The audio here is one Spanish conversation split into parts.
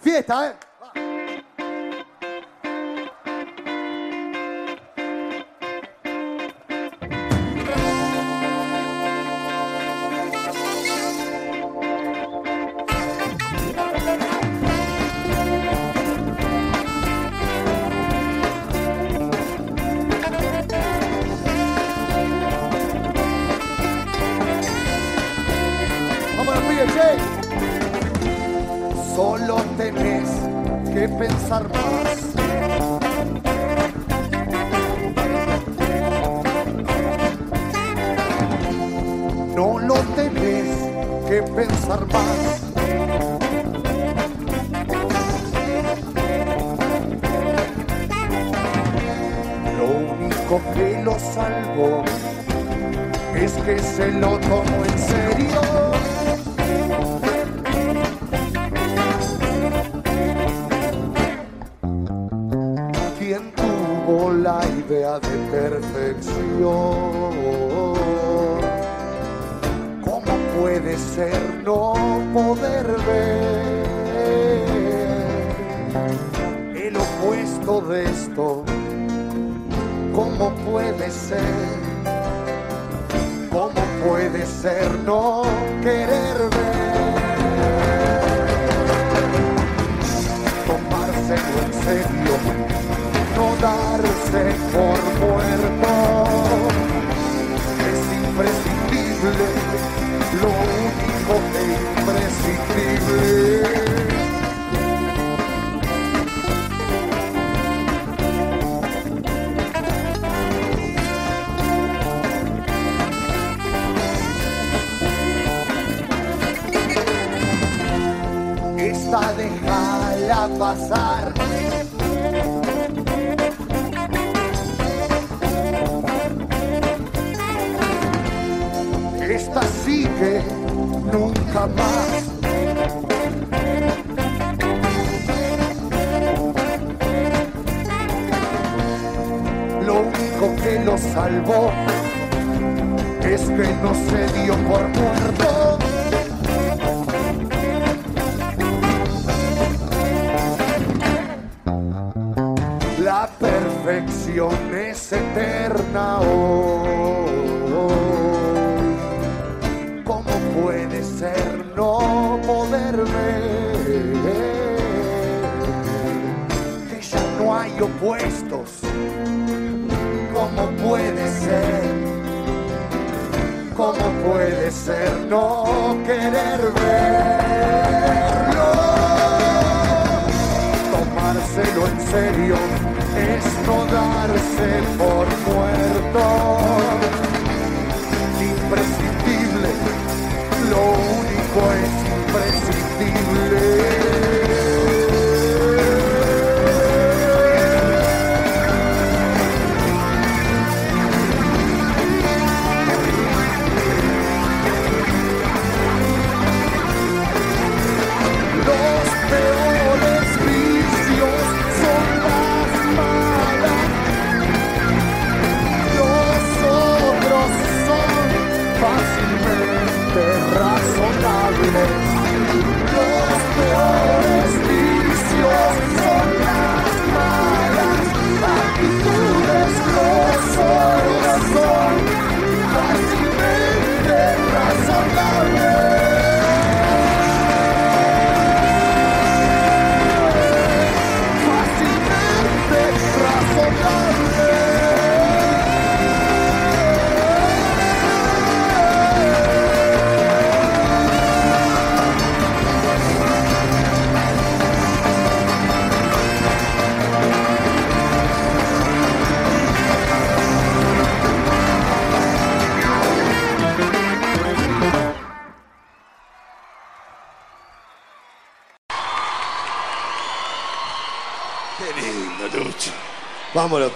Vieta, tá?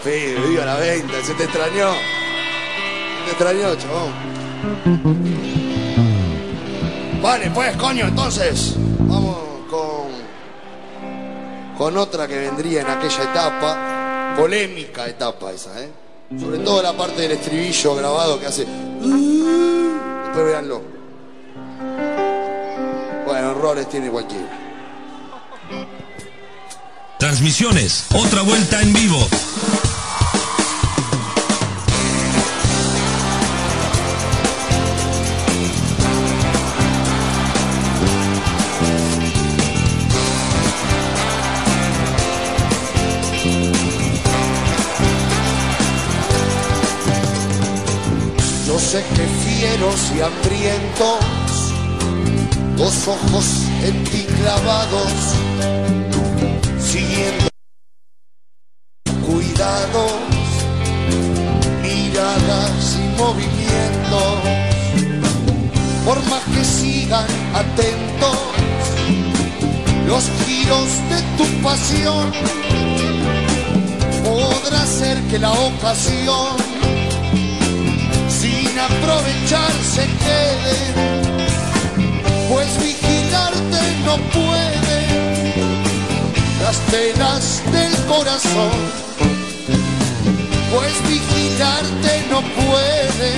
Sí, viva la venta, se te extrañó. Se te extrañó, chabón. Vale, pues coño, entonces vamos con, con otra que vendría en aquella etapa, polémica etapa esa, ¿eh? Sobre todo la parte del estribillo grabado que hace... Después véanlo. Bueno, errores tiene cualquiera. Transmisiones, otra vuelta en vivo. Sé que fieros y hambrientos, dos ojos en ti clavados, siguiendo cuidados, miradas y movimientos, por más que sigan atentos los giros de tu pasión, podrá ser que la ocasión sin aprovechar se quede, pues vigilarte no puede las telas del corazón, pues vigilarte no puede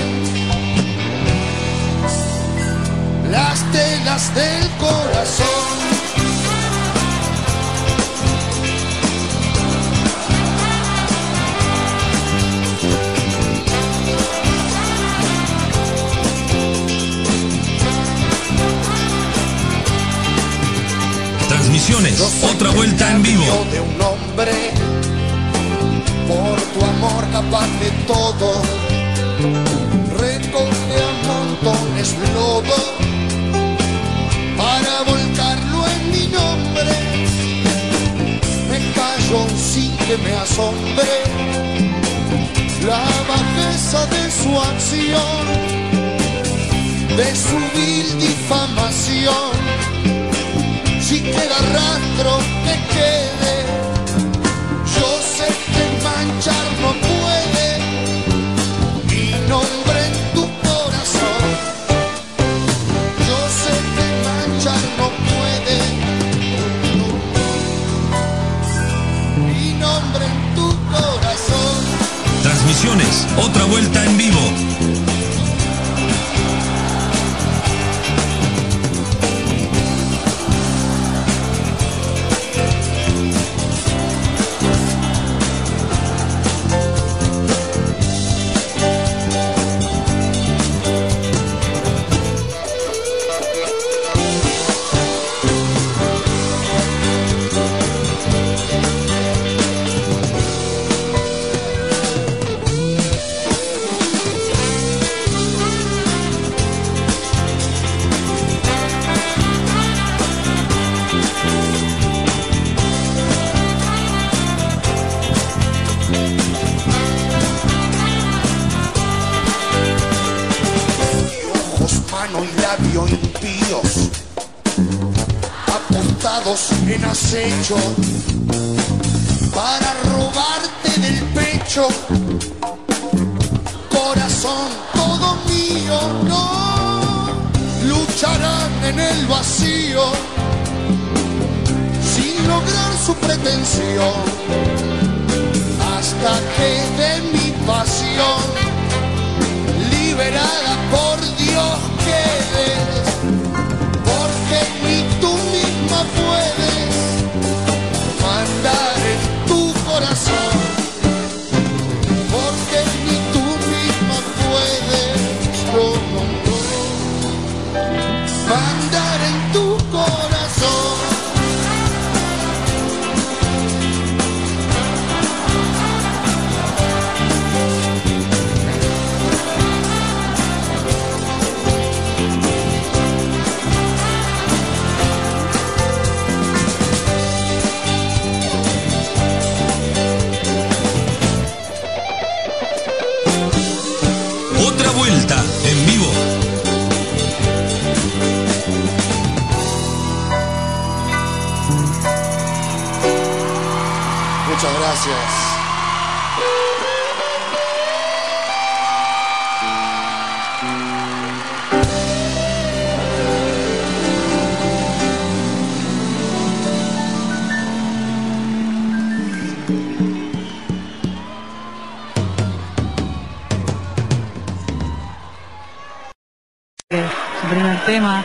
las telas del corazón. Transmisiones, otra el vuelta en vivo. de un hombre por tu amor capaz de todo. Recoge a montones lodo para volcarlo en mi nombre. Me callo sin que me asombre la bajeza de su acción, de su vil difamación si queda rastro que quede. Yo sé que manchar no puede mi nombre en tu corazón. Yo sé que manchar no puede mi nombre en tu corazón. Transmisiones, otra vuelta en vivo. Apuntados en acecho, para robarte del pecho, corazón todo mío, no, lucharán en el vacío, sin lograr su pretensión, hasta que de mi pasión gracias. primer tema.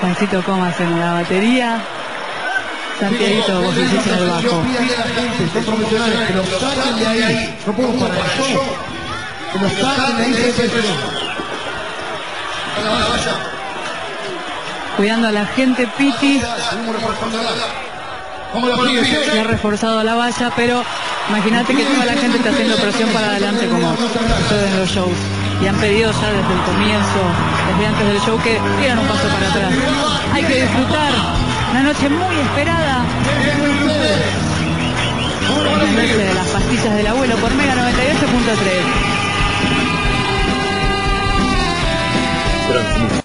Juancito Comas en la batería. Santiaguito, vos hiciste en el bajo. pídale a la gente, son profesionales, que los saquen de ahí. No puedo parar el show. Que los saquen de ahí, que es eso. Cuidando a la gente, Piti se ha reforzado la valla, pero imagínate que toda la gente está haciendo presión para adelante como en los shows. Y han pedido ya desde el comienzo, desde antes del show, que dieran un paso para atrás. Hay que disfrutar una noche muy esperada. Noche de las pastillas del abuelo por Mega 98.3.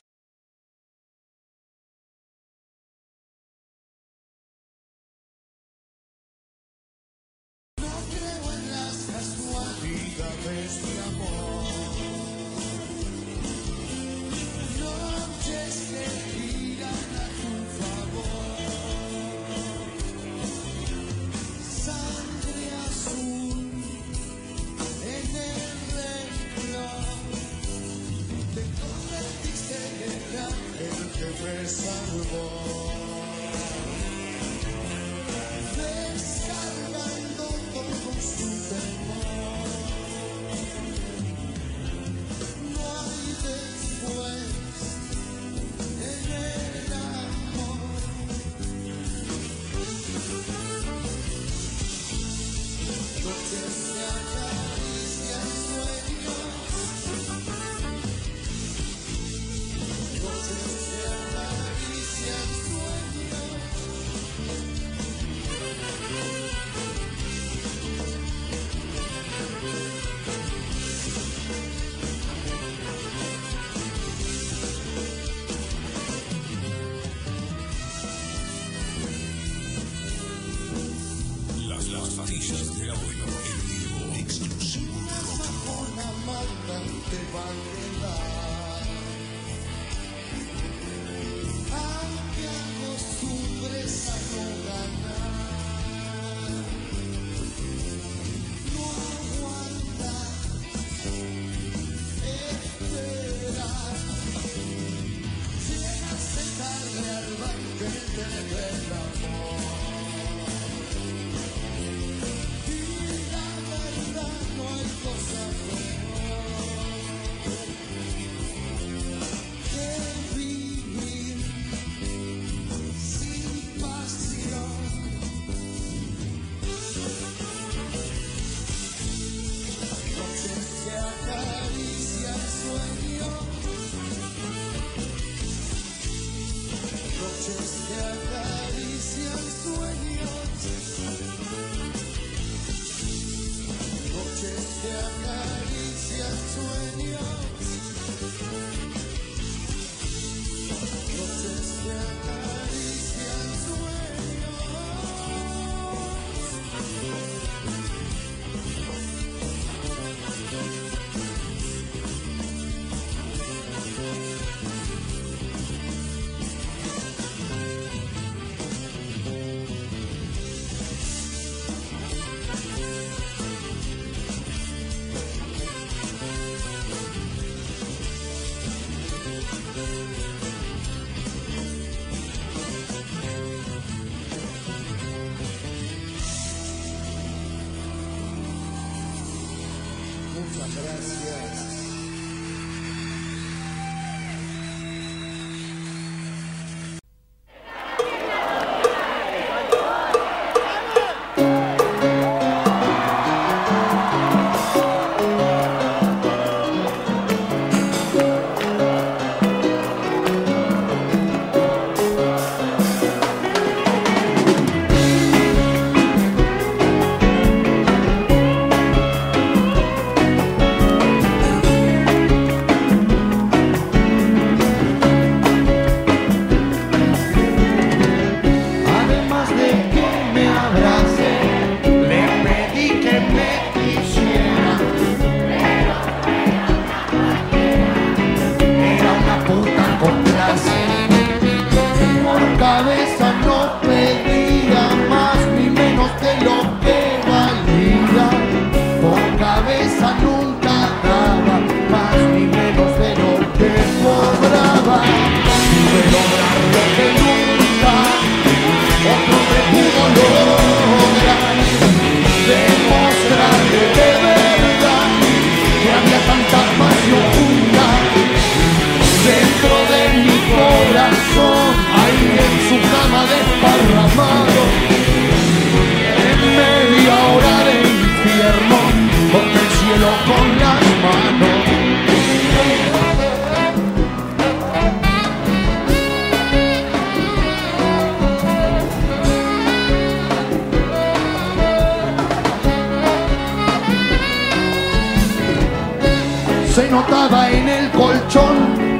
En el colchón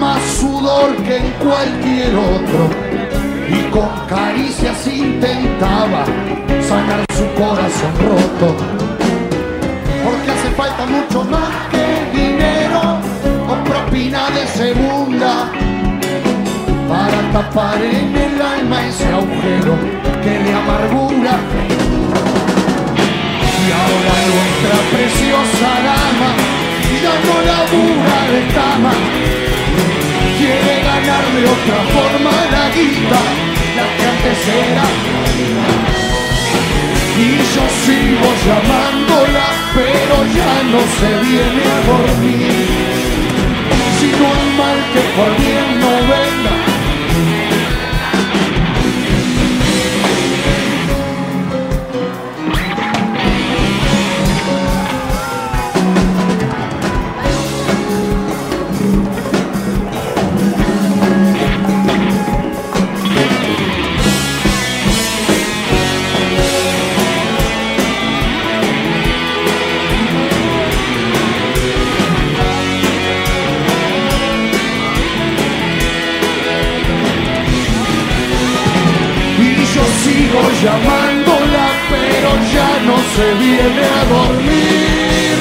más sudor que en cualquier otro. Y con caricias intentaba sanar su corazón roto. Porque hace falta mucho más que dinero o propina de segunda para tapar en el alma ese agujero que de amargura. Y ahora nuestra preciosa dama labura de cama, quiere ganar de otra forma la guita, la que antes era. Y yo sigo llamándola, pero ya no se viene a dormir. Si no hay mal que por bien no venga, sigo llamándola, pero ya no se viene a dormir.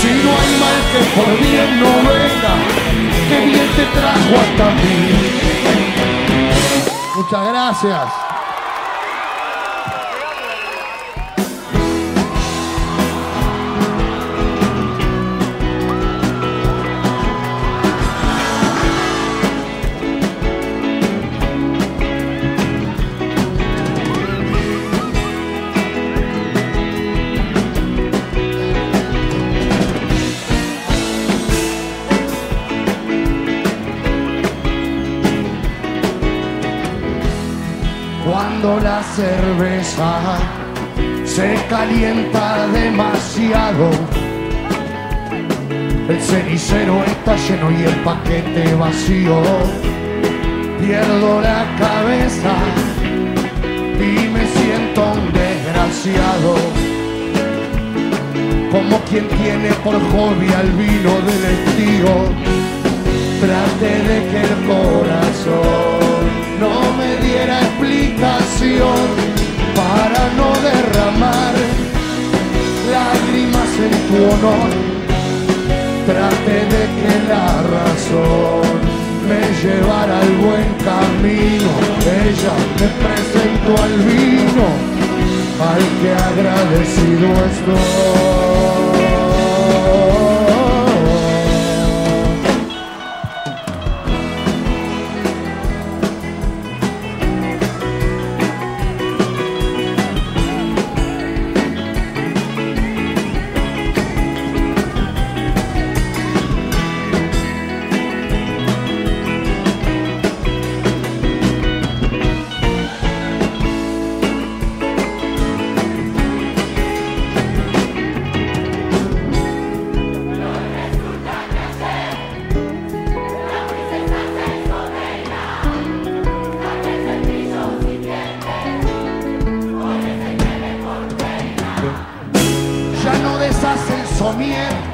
Si no hay mal que por bien no venga, que bien te trajo hasta mí. Muchas gracias. Cuando la cerveza se calienta demasiado, el cenicero está lleno y el paquete vacío. Pierdo la cabeza y me siento un desgraciado. Como quien tiene por hobby al vino del estío. Trate de que el corazón explicación para no derramar lágrimas en tu honor. Trate de que la razón me llevara al buen camino. Ella me presentó al vino, al que agradecido estoy. El somier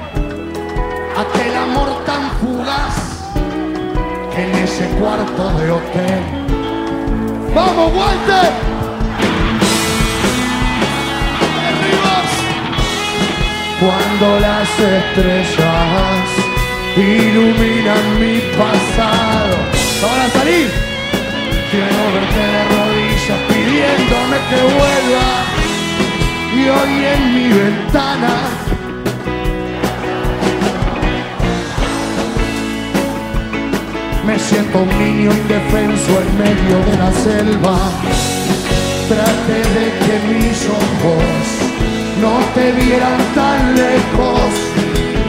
aquel amor tan fugaz en ese cuarto de hotel. ¡Vamos, Walter! Cuando las estrellas iluminan mi pasado. ¿Van a salir? Quiero verte de rodillas pidiéndome que vuelva y hoy en mi ventana me siento un niño indefenso en medio de la selva. Trate de que mis ojos no te vieran tan lejos,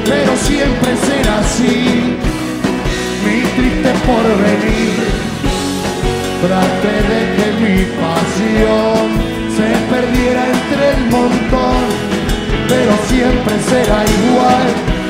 pero siempre será así. Mi triste porvenir, trate de que mi pasión se perdiera entre el montón, pero siempre será igual.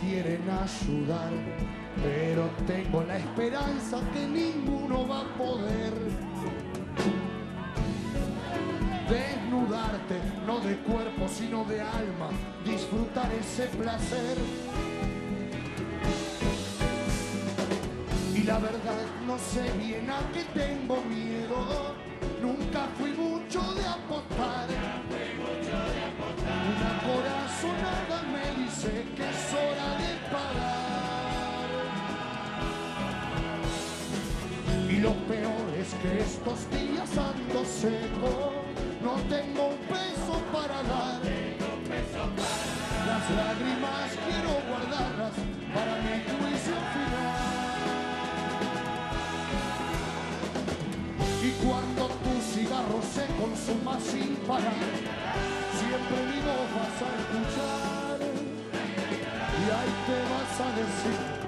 quieren ayudar, pero tengo la esperanza que ninguno va a poder desnudarte, no de cuerpo sino de alma, disfrutar ese placer. Y la verdad no sé bien a qué tengo miedo, nunca fui estos días ando seco, no tengo un peso para dar. Las lágrimas quiero guardarlas para mi juicio final. Y cuando tu cigarro se consuma sin parar, siempre mi voz vas a escuchar. Y ahí te vas a decir.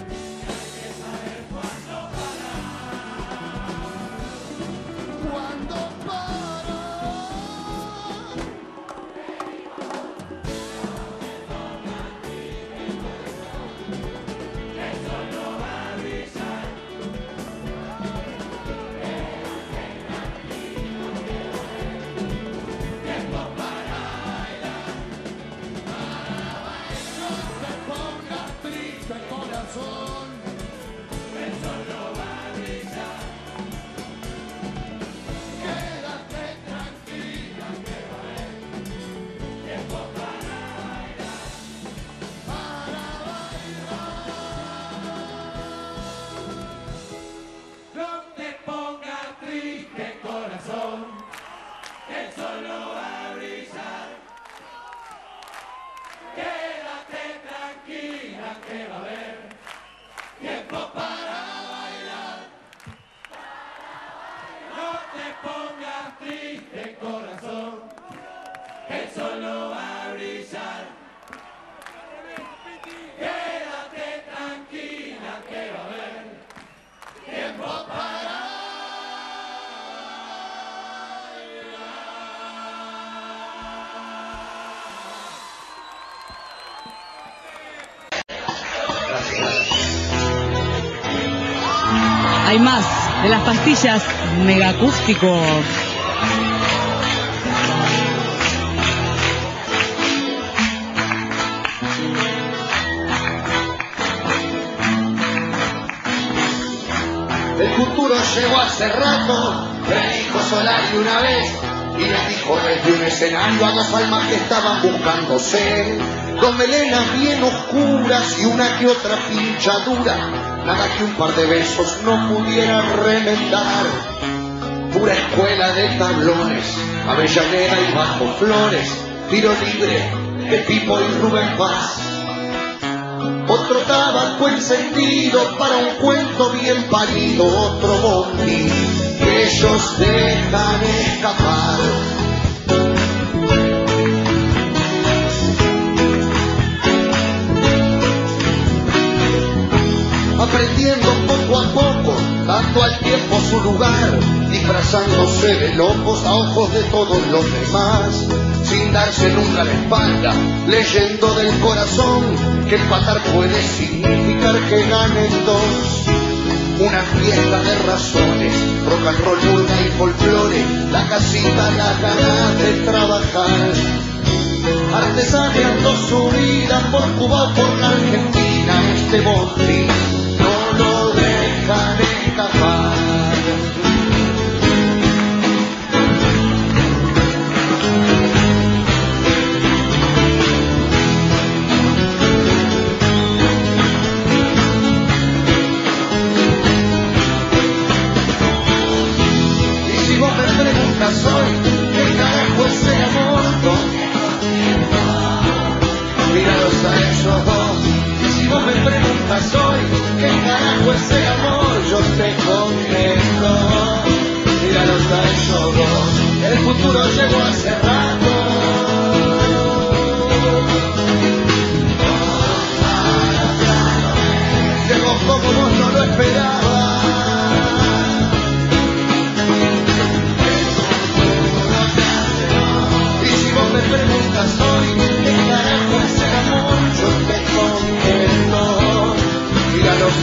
Pastillas megacústico. El futuro llegó hace rato, le dijo Solari una vez, y le dijo desde un escenario a dos almas que estaban buscándose, dos melenas bien oscuras y una que otra pinchadura, nada que un par de besos no pudiera remendar. Pura escuela de tablones, Avellaneda y Bajo Flores, tiro libre de Pipo y Rubén Paz. Otro tabaco encendido para un cuento bien parido, otro bondi que ellos dejan escapar. Disfrazándose de locos a ojos de todos los demás, sin darse nunca la espalda, leyendo del corazón que empatar puede significar que ganen dos. Una fiesta de razones, rock and roll, murga y folclore, la casita, la ganas de trabajar. Artesaneando su vida por Cuba por la Argentina, este bondi no lo dejan escapar.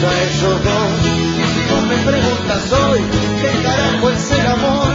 A ellos dos. Y si vos me preguntas hoy, ¿qué carajo es el amor?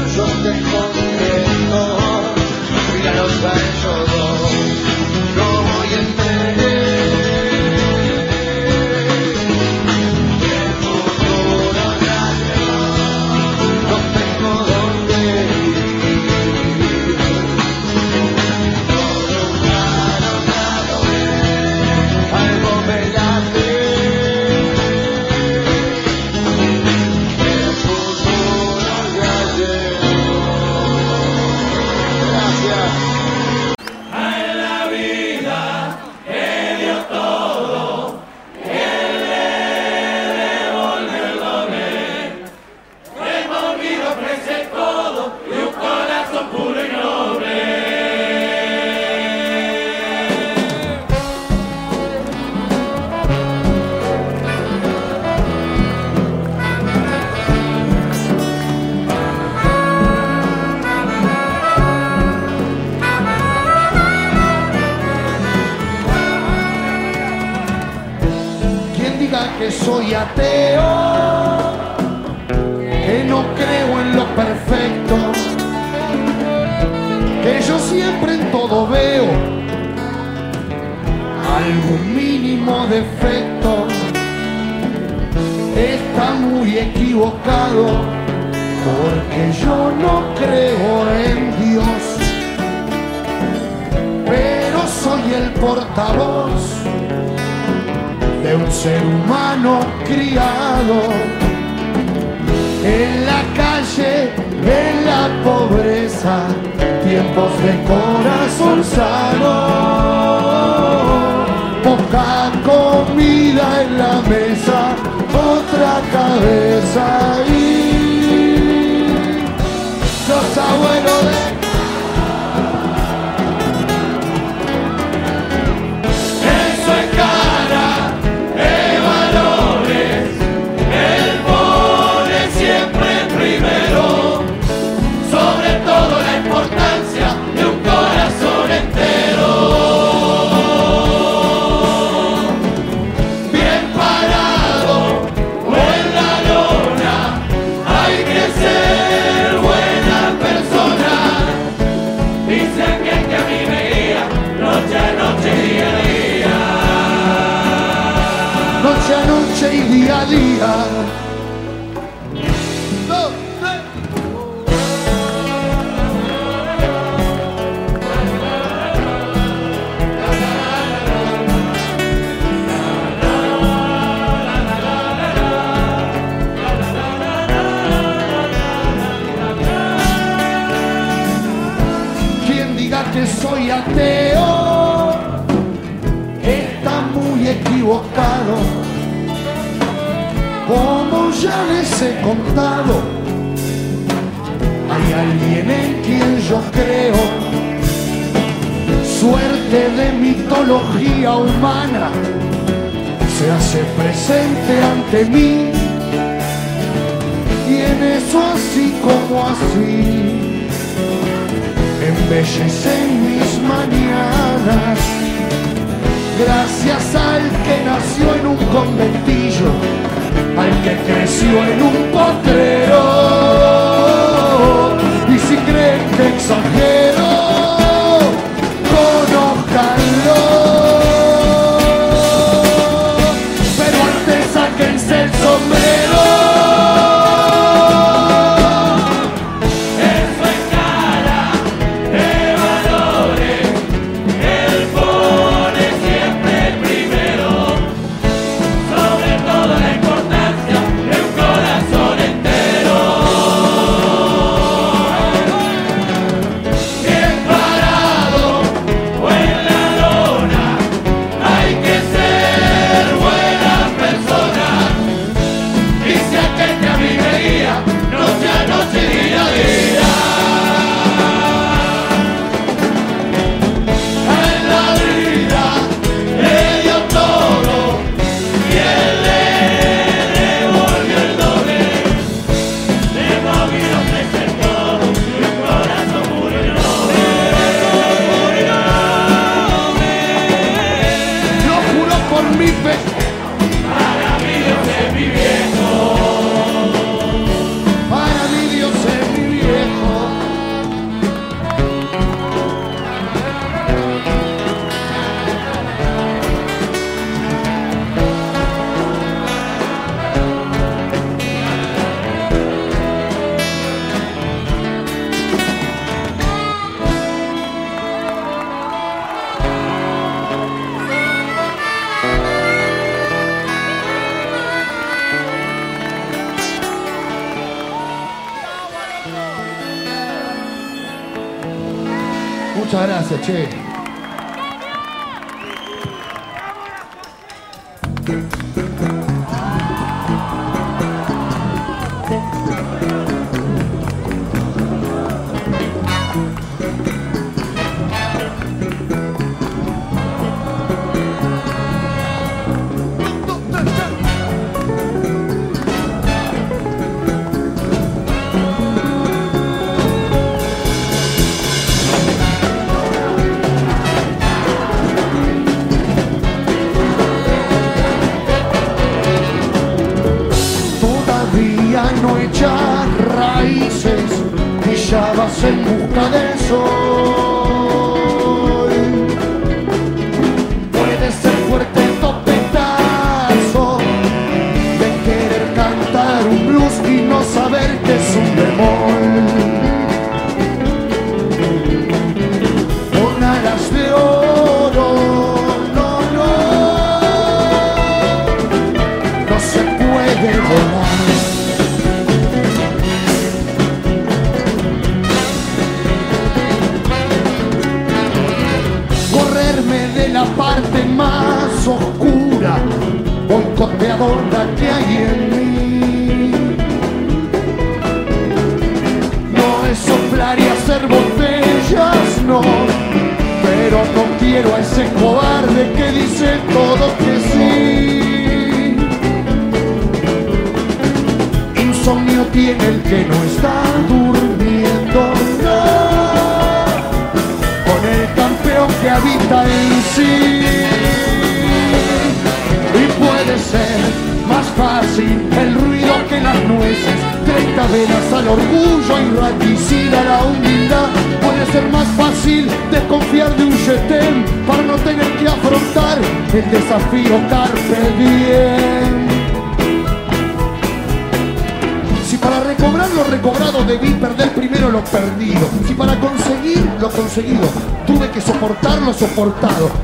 Muchas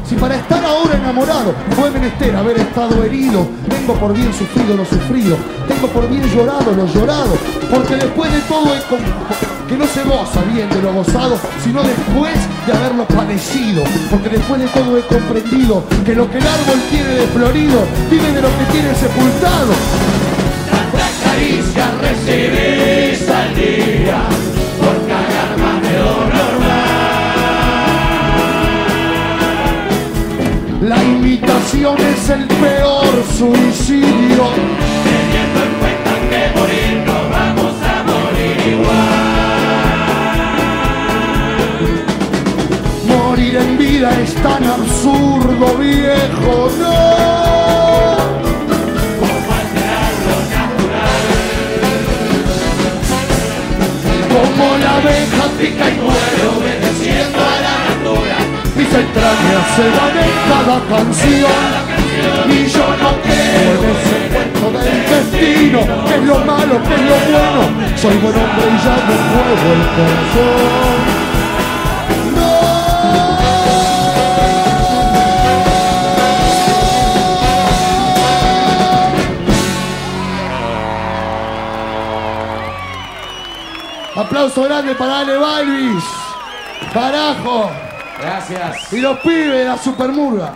Si para estar ahora enamorado fue menester haber estado herido. Tengo por bien sufrido lo sufrido. Tengo por bien llorado lo llorado. Porque después de todo es que no se goza bien de lo gozado, sino después de haberlo padecido. Porque después de todo he comprendido que lo que el árbol tiene de florido vive de lo que tiene sepultado. Tantas caricias recibís al día imitación es el peor suicidio. Teniendo en cuenta que morir nos vamos a morir igual. Morir en vida es tan absurdo, viejo, no. Como la abeja Pica y muere entrañas se van en cada canción. Y yo no creo en ese cuento del destino, que es lo malo, que es lo bueno. Soy buen hombre y ya me muevo el corazón. No. Aplauso grande para Ale Balvis. Carajo. Y los pibes de la Supermurga.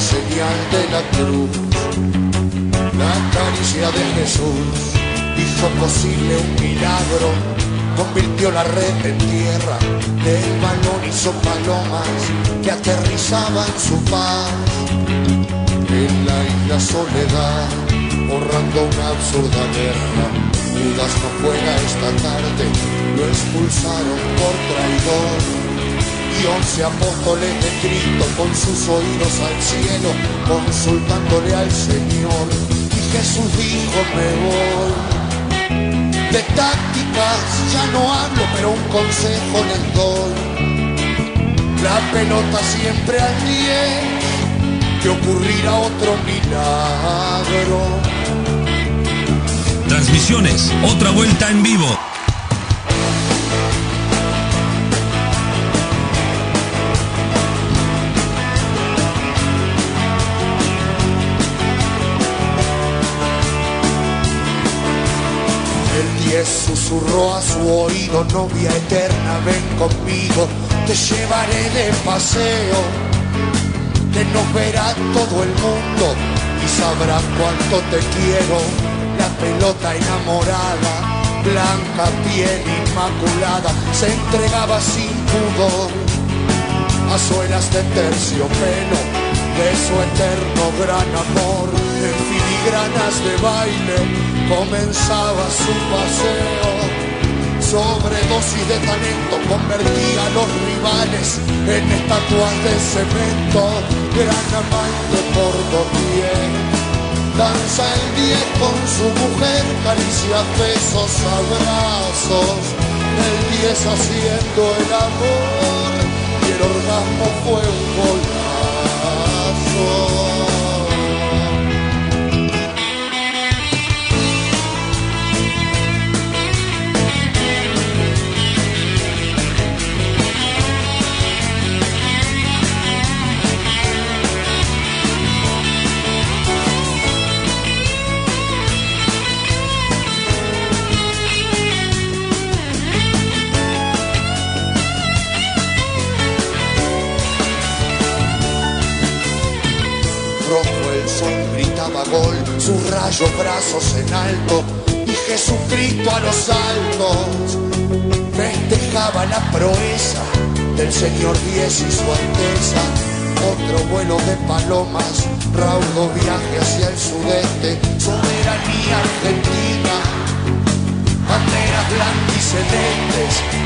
Señal de la cruz. La caricia de Jesús hizo posible un milagro, convirtió la red en tierra, del balón hizo palomas que aterrizaban su paz. En la isla Soledad, borrando una absurda guerra, Judas no juega esta tarde, lo expulsaron por traidor. Y once apóstoles de Cristo con sus oídos al cielo, consultándole al Señor. Y Jesús dijo, me voy. De tácticas ya no hablo, pero un consejo les doy. La pelota siempre al 10 que ocurrirá otro milagro. Transmisiones, otra vuelta en vivo. Susurró a su oído, novia eterna, ven conmigo, te llevaré de paseo, que nos verá todo el mundo y sabrá cuánto te quiero. La pelota enamorada, blanca piel inmaculada, se entregaba sin pudor a suelas de terciopelo de su eterno gran amor. En filigranas de baile comenzaba su paseo. Sobredosis de talento convertía a los rivales en estatuas de cemento. Gran amante por doquier. Danza el día con su mujer, caricia, besos, abrazos. El 10 haciendo el amor y el orgasmo fue un golazo. Gritaba gol, su rayo brazos en alto y Jesucristo a los altos. Festejaba la proeza del Señor Diez y su Alteza. Otro vuelo de palomas, raudo viaje hacia el sudeste, soberanía argentina, Banderas blancas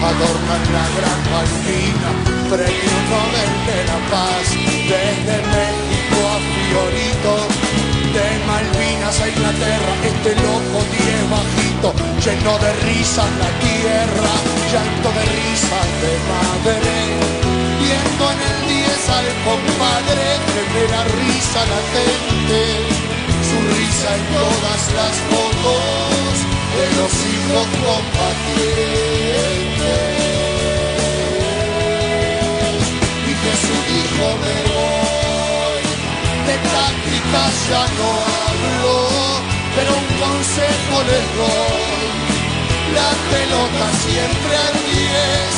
adornan la gran Malvina, premio Nobel de la Paz, desde México a Fiorito, de Malvinas a Inglaterra, este loco diez bajito, lleno de risas la tierra, llanto de risas de madre, viendo en el 10 al compadre que da risa latente, su risa en todas las fotos de los hijos combatientes. Y Jesús dijo, me de tácticas ya no hablo, pero un consejo les doy. La pelota siempre al 10,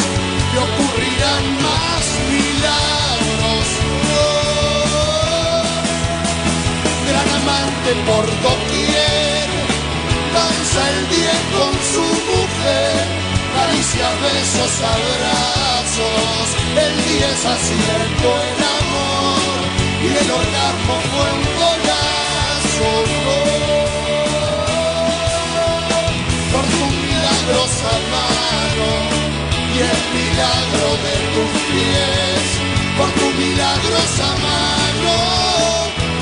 que ocurrirán más milagros. Gran amante por doquier, danza el 10 con su mujer, caricia, besos, abrazos, el 10 haciendo el amor y el orgasmo fue un golazo. Por tu milagrosa mano y el milagro de tus pies, por tu milagrosa mano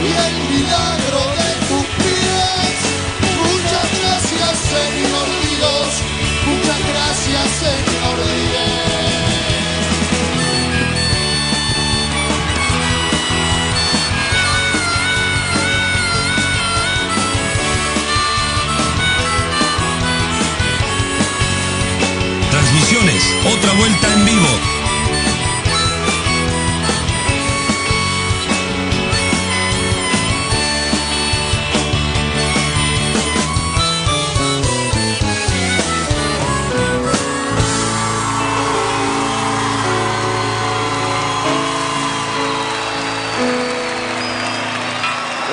y el milagro de tus pies. Muchas gracias, Señor Dios. Muchas gracias, Señor Dios.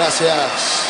Gracias.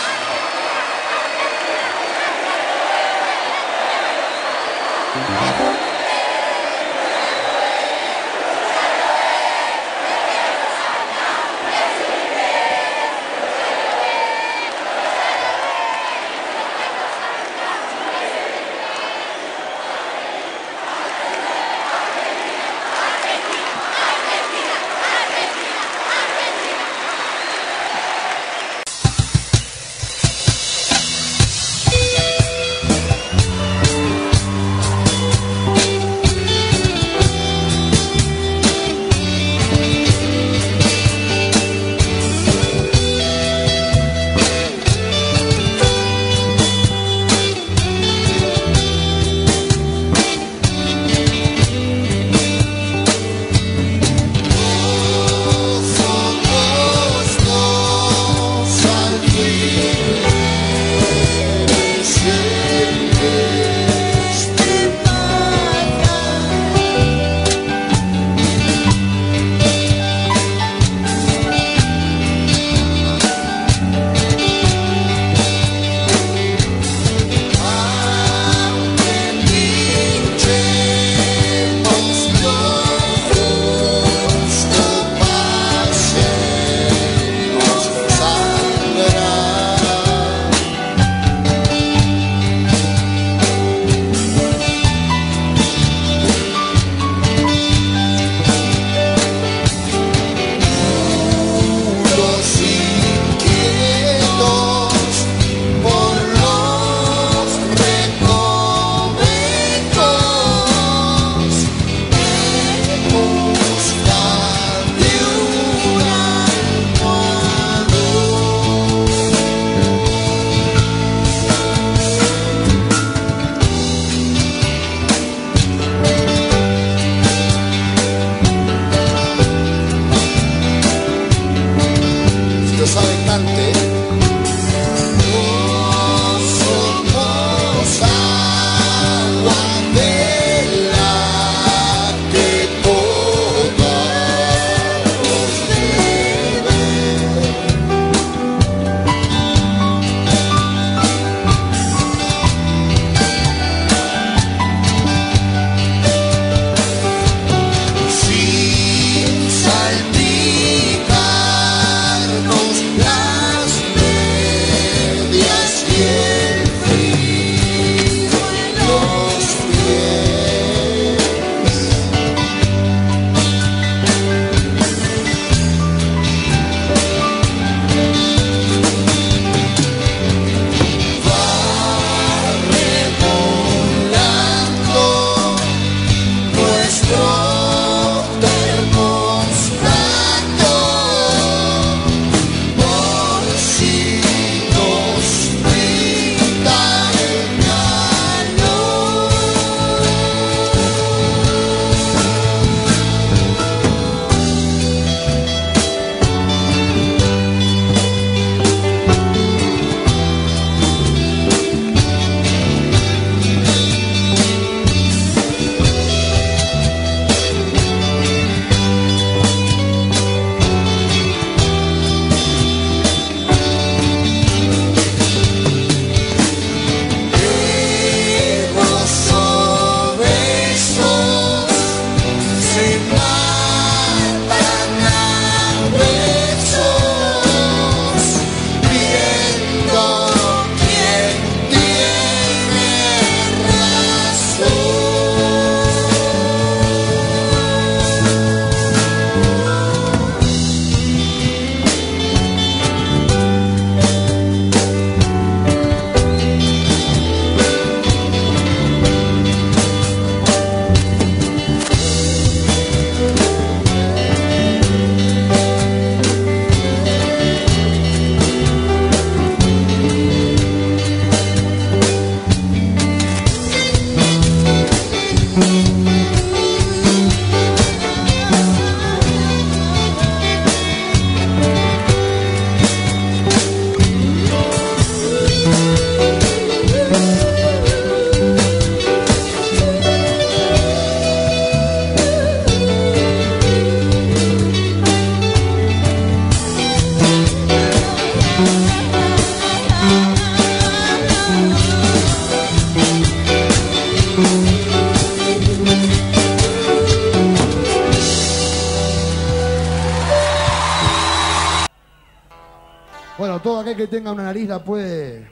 Tenga una nariz la puede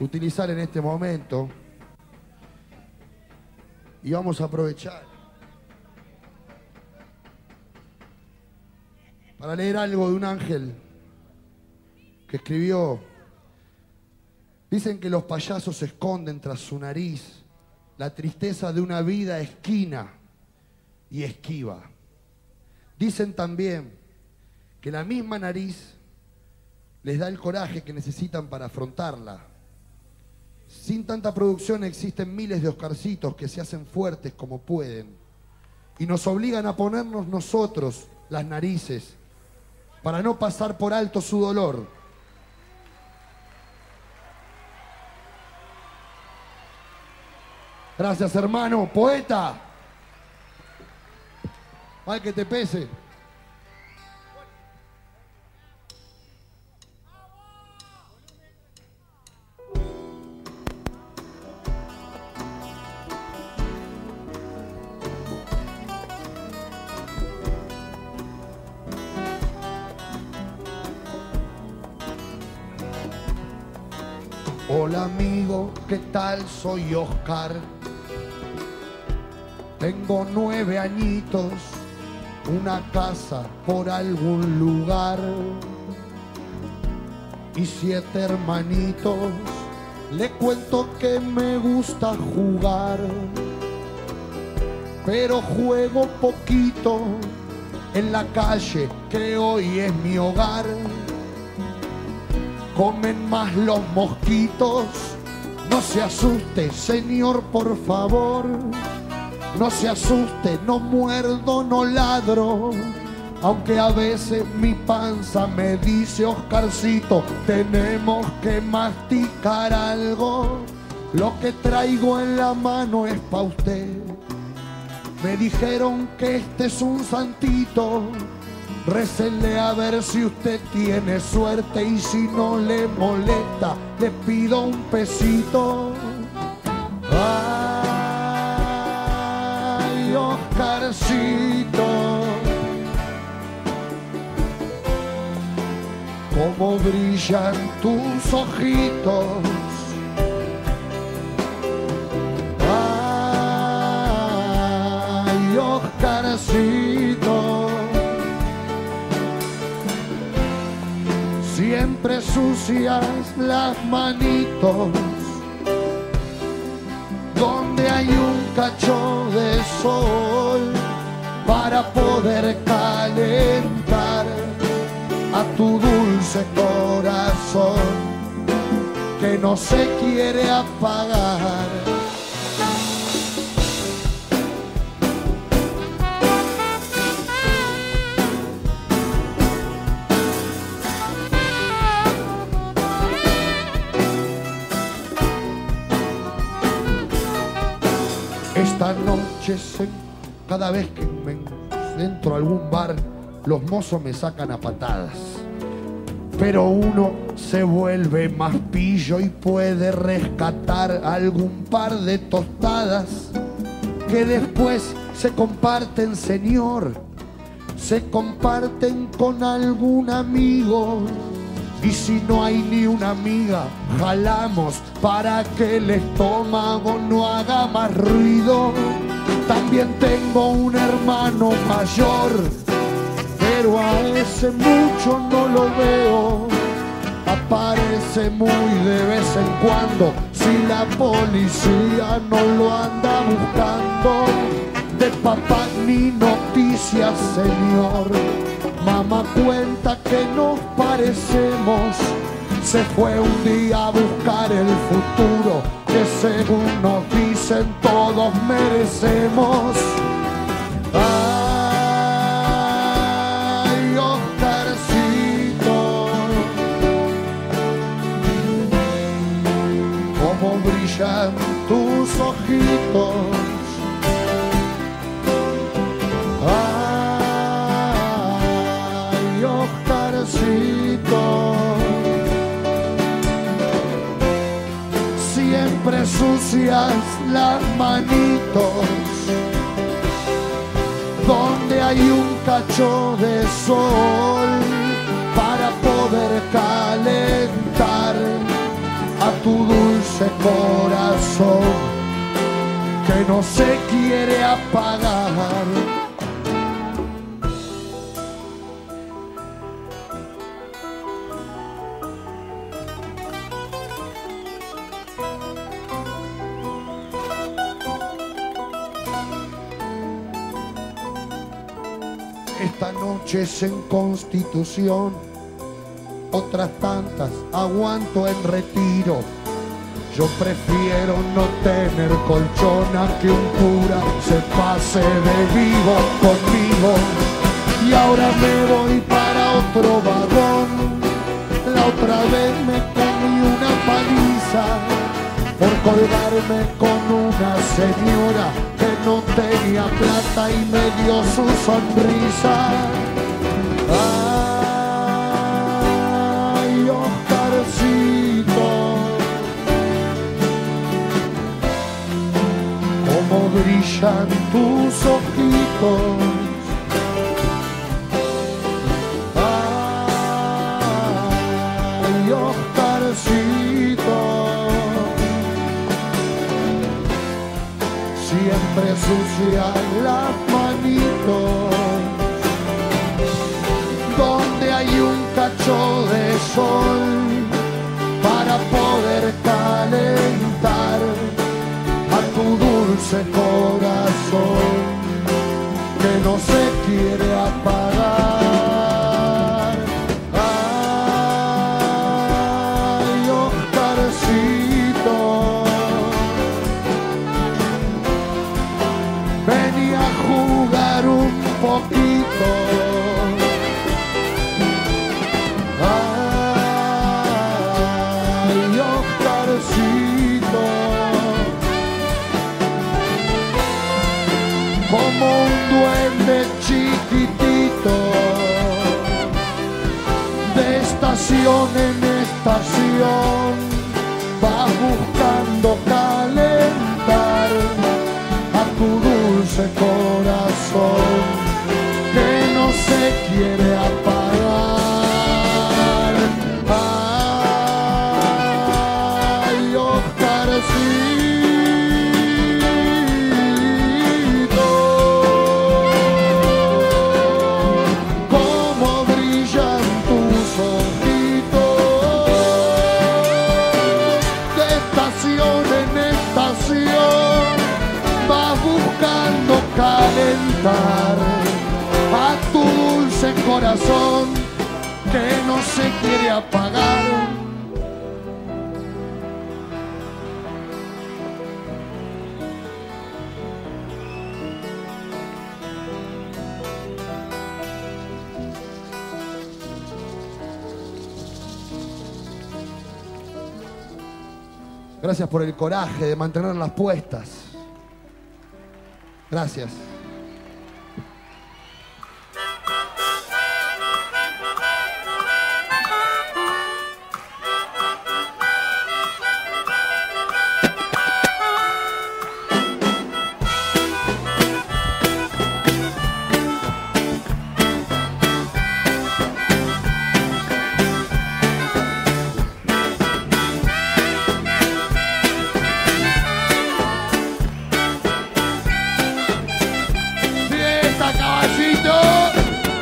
utilizar en este momento. Y vamos a aprovechar para leer algo de un ángel que escribió. Dicen que los payasos esconden tras su nariz la tristeza de una vida esquina y esquiva. Dicen también que la misma nariz les da el coraje que necesitan para afrontarla. Sin tanta producción existen miles de Oscarcitos que se hacen fuertes como pueden y nos obligan a ponernos nosotros las narices para no pasar por alto su dolor. Gracias hermano, poeta. Ay, que te pese. Hola amigo, ¿qué tal? Soy Oscar. Tengo nueve añitos, una casa por algún lugar y siete hermanitos. Le cuento que me gusta jugar, pero juego poquito en la calle que hoy es mi hogar comen más los mosquitos. No se asuste, señor, por favor. No se asuste, no muerdo, no ladro. Aunque a veces mi panza me dice, Oscarcito, tenemos que masticar algo. Lo que traigo en la mano es pa' usted. Me dijeron que este es un santito Récenle a ver si usted tiene suerte y si no le molesta, le pido un pesito. Ay, Oscarcito, cómo brillan tus ojitos. Ay, Oscarcito. Siempre sucias las manitos, donde hay un cacho de sol para poder calentar a tu dulce corazón que no se quiere apagar. Esta noche, cada vez que me entro a algún bar, los mozos me sacan a patadas. Pero uno se vuelve más pillo y puede rescatar algún par de tostadas que después se comparten, señor, se comparten con algún amigo. Y si no hay ni una amiga, jalamos para que el estómago no haga más ruido. También tengo un hermano mayor, pero a ese mucho no lo veo. Aparece muy de vez en cuando, si la policía no lo anda buscando. De papá ni noticias, señor. Mamá cuenta que nos parecemos. Se fue un día a buscar el futuro que según nos dicen todos merecemos. Ay, Oscarcito, cómo brillan tus ojitos. las manitos. Donde hay un cacho de sol para poder calentar a tu dulce corazón que no se quiere apagar. Esta noche es en Constitución, otras tantas aguanto en retiro. Yo prefiero no tener colchona que un cura se pase de vivo conmigo. Y ahora me voy para otro vagón. La otra vez me comí una paliza por colgarme con una señora no tenía plata y me dio su sonrisa. Ay, Oscarcito, cómo brillan tus ojitos. Siempre sucia las. Donde hay un cacho de sol para poder calentar a tu dulce corazón que no se quiere apagar. Estación en estación. Que no se quiere apagar. Gracias por el coraje de mantenerlas puestas. Gracias.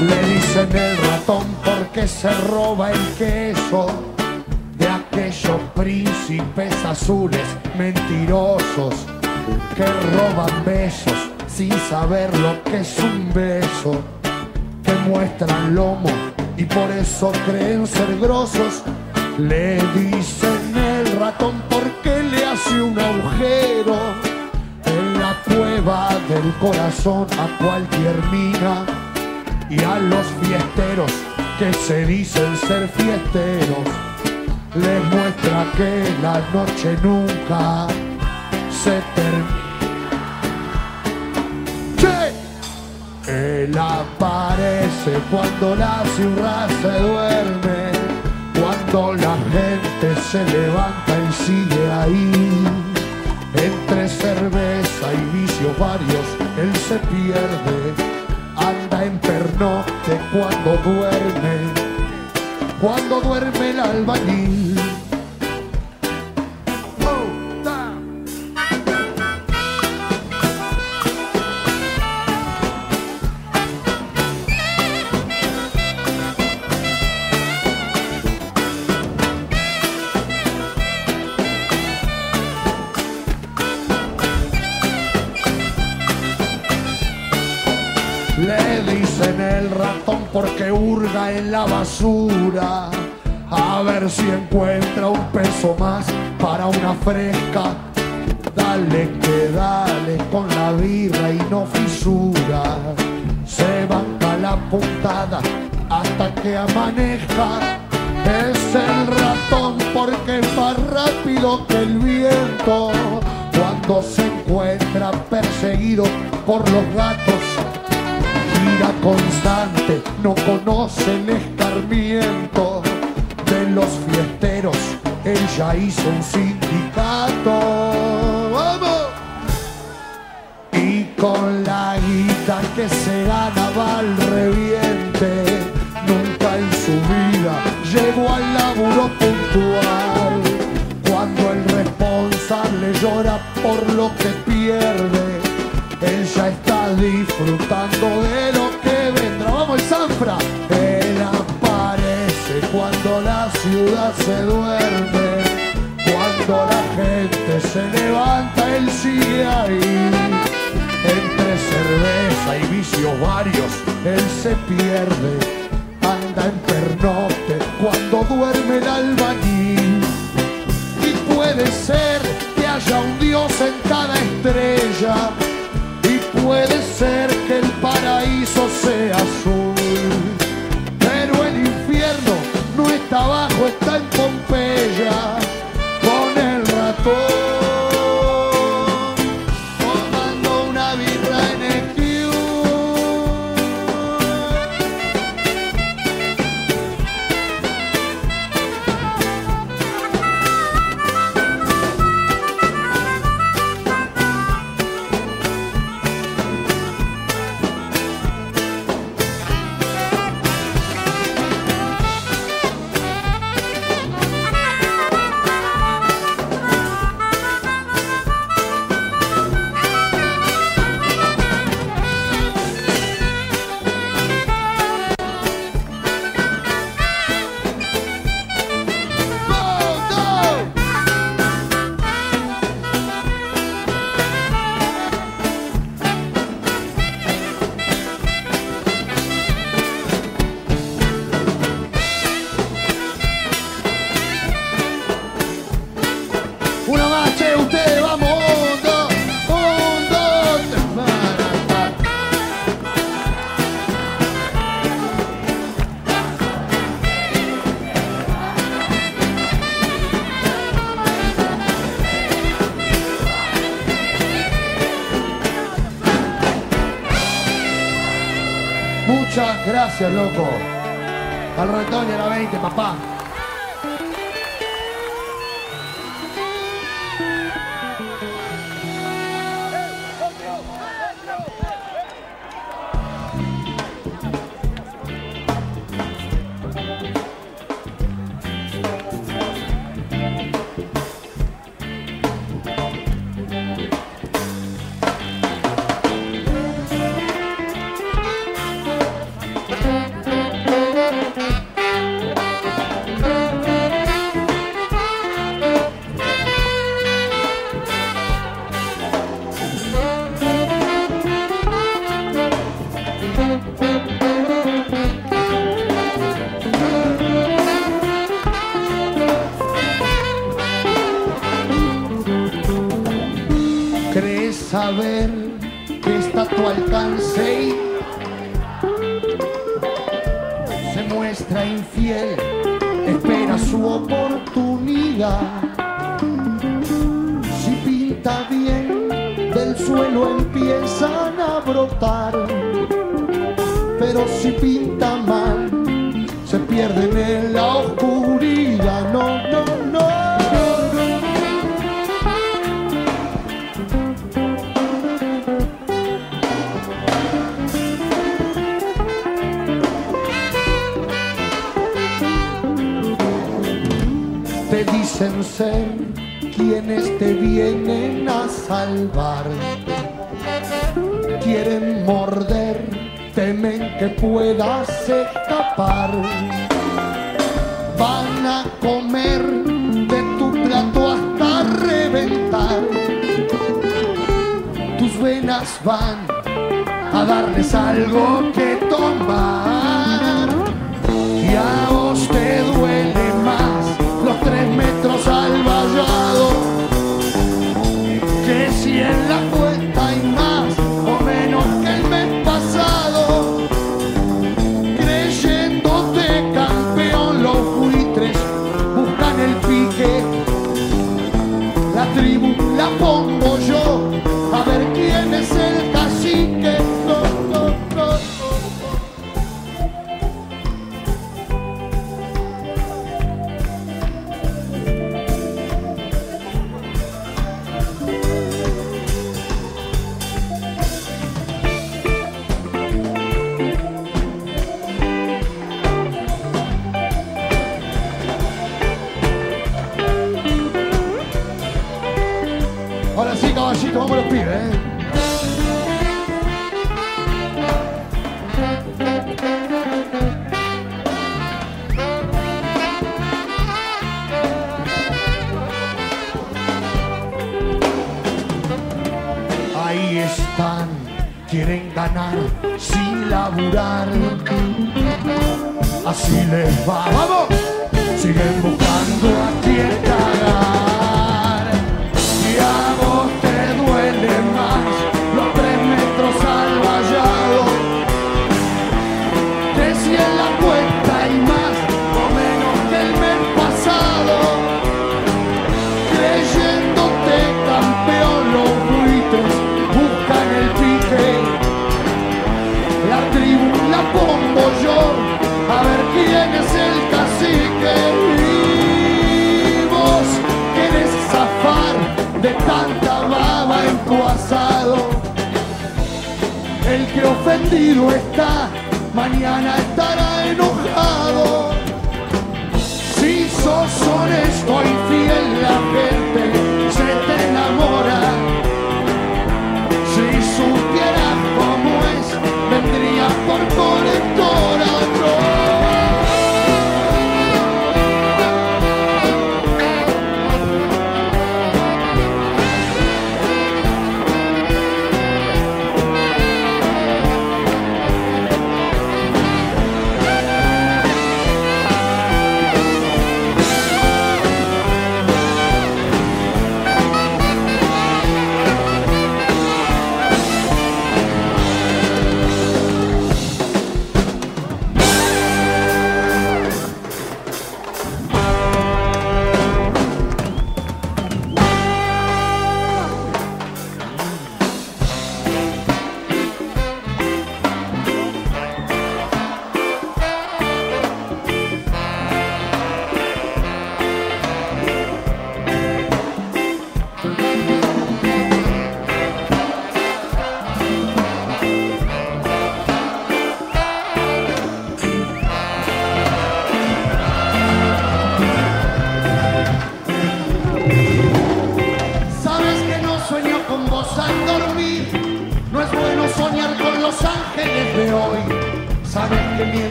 Le dicen el ratón porque se roba el queso de aquellos príncipes azules mentirosos que roban besos sin saber lo que es un beso, que muestran lomo y por eso creen ser grosos. Le dicen el ratón porque le hace un agujero en la cueva del corazón a cualquier mina y a los fiesteros que se dicen ser fiesteros les muestra que la noche nunca se termina. Che. Él aparece cuando la ciudad se duerme, cuando la gente se levanta y sigue ahí. Entre cerveza y vicios varios, él se pierde, anda en pernote cuando duerme, cuando duerme el albañil. Porque hurga en la basura. A ver si encuentra un peso más para una fresca. Dale que dale con la birra y no fisura. Se banca la puntada hasta que amanezca. Es el ratón porque es más rápido que el viento. Cuando se encuentra perseguido por los gatos, constante, no conoce el escarmiento de los fiesteros. Ella hizo un sindicato. ¡Vamos! Y con la guita que se ganaba al reviente, nunca en su vida llegó al laburo puntual. Cuando el responsable llora por lo que pierde, él ya está disfrutando de lo que vendrá. Vamos, el Sanfra. Él aparece cuando la ciudad se duerme. Cuando la gente se levanta, él sigue ahí. Entre cerveza y vicios varios, él se pierde. Anda en pernote cuando duerme el albañil. Y puede ser que haya un Dios en cada estrella. Puede ser que el paraíso sea azul. Pero el infierno no está abajo, está en loco.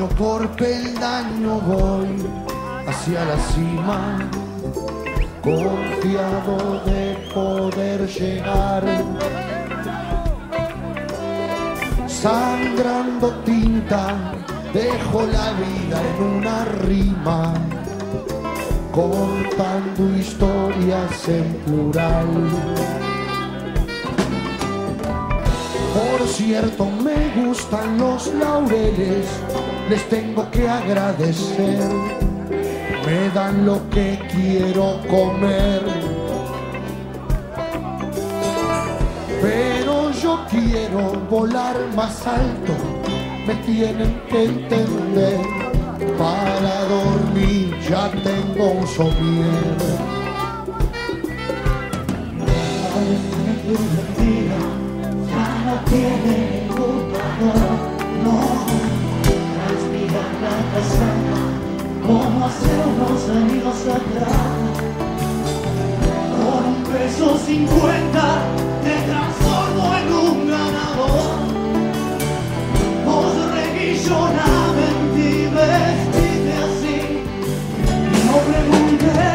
Peldaño por peldaño voy hacia la cima, confiado de poder llegar. Sangrando tinta, dejo la vida en una rima, contando historias en plural. Por cierto, me gustan los laureles, les tengo que agradecer. Me dan lo que quiero comer. Pero yo quiero volar más alto, me tienen que entender. Para dormir ya tengo un somier. tiene la casana como hace unos años atrás. Con un peso cincuenta te transformo en un ganador. Vos reguillonamente y vestite así no preguntes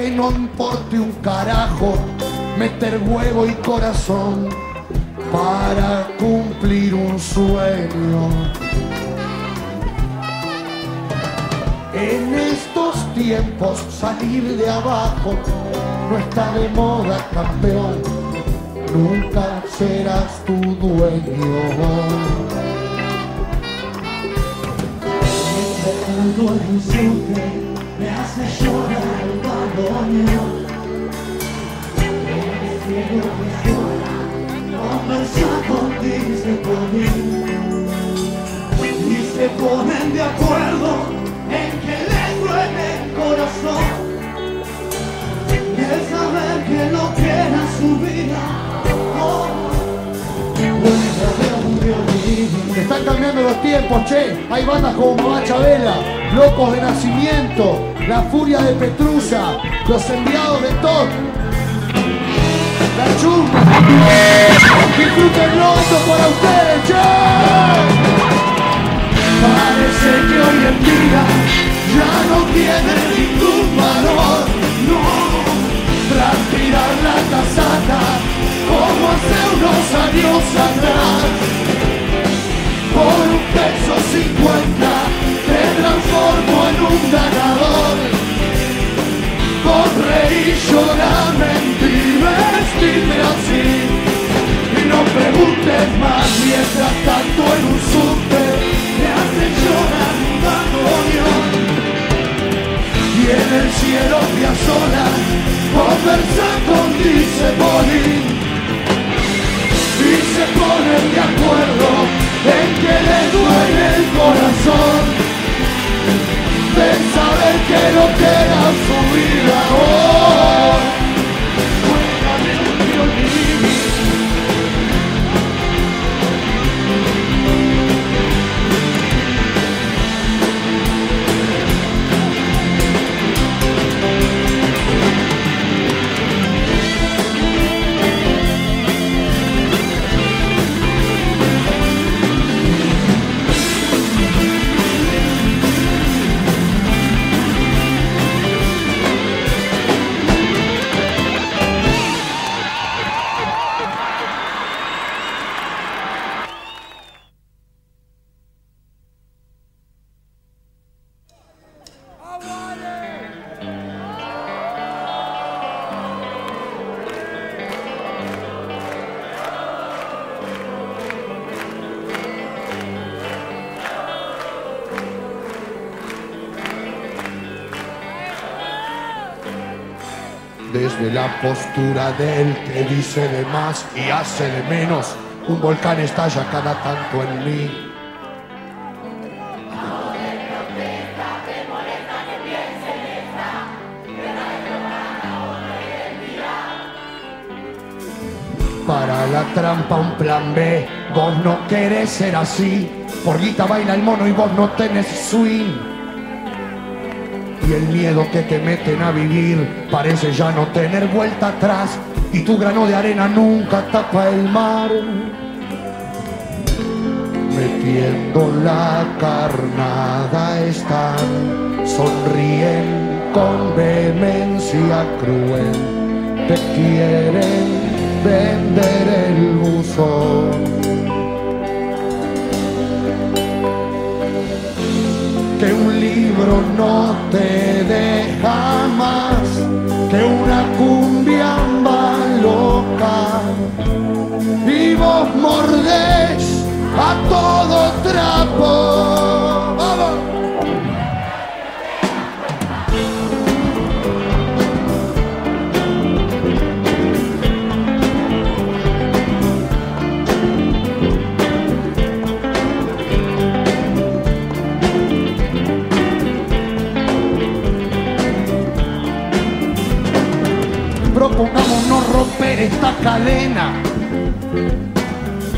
que no importe un carajo meter huevo y corazón para cumplir un sueño. En estos tiempos salir de abajo no está de moda, campeón. Nunca serás tu dueño. Están cambiando los tiempos, che. Hay bandas como Mamá Chabela, Locos de Nacimiento, La Furia de Petrusa, Los Enviados de Todd, La Chumba. Disfrútenlo, esto para ustedes, che. Parece que hoy en día ya no tiene ningún valor, no, transpirar la casaca como hace unos años atrás. Por un peso cincuenta transformo en un ganador. Corre y llora, mentir, vestirme así. Y no preguntes más mientras tanto en un me hace llorar un bandoneón. Y en el cielo a solas conversa con Dice Bolín y se ponen de acuerdo en que le duele el corazón de saber que no queda su vida hoy. Un violín. Desde la postura del que dice de más y hace de menos, un volcán estalla cada tanto en mí. Para la trampa un plan B, vos no querés ser así. Por guita baila el mono y vos no tenés swing. Y el miedo que te meten a vivir parece ya no tener vuelta atrás. Y tu grano de arena nunca tapa el mar. Metiendo la carnada están, sonríen con vehemencia cruel. Te quieren vender el buzón. No te deja más que una cumbia loca y vos mordés a todo trapo. Romper esta cadena,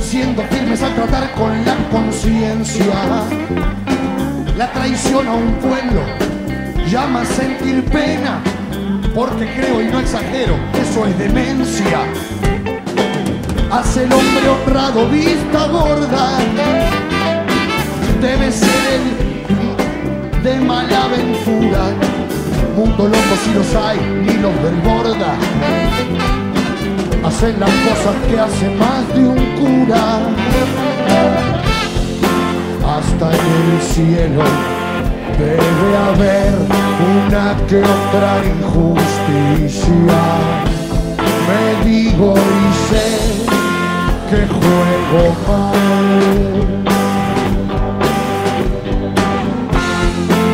siendo firmes al tratar con la conciencia. La traición a un pueblo llama a sentir pena, porque creo y no exagero, eso es demencia. Hace el hombre honrado vista gorda, debe ser de mala aventura. Mundo loco si los hay, ni los desborda hacen las cosas que hace más de un cura. Hasta en el cielo debe haber una que otra injusticia. Me digo y sé que juego mal.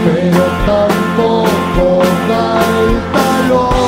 Pero tampoco da el talón.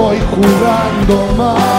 estoy jugando mal.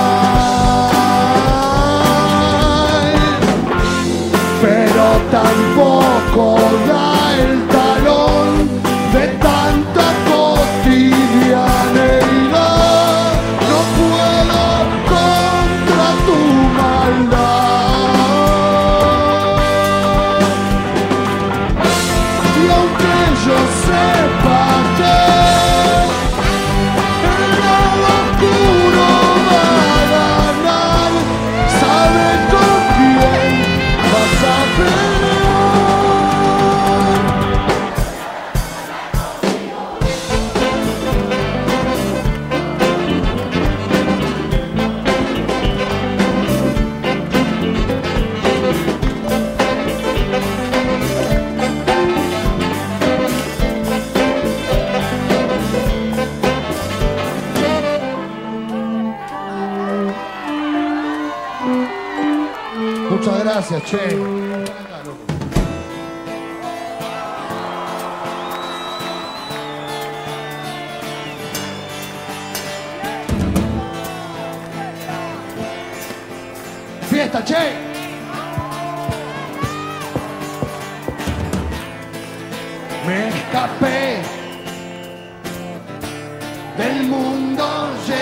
danger.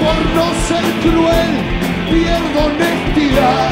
Por no ser cruel, pierdo honestidad.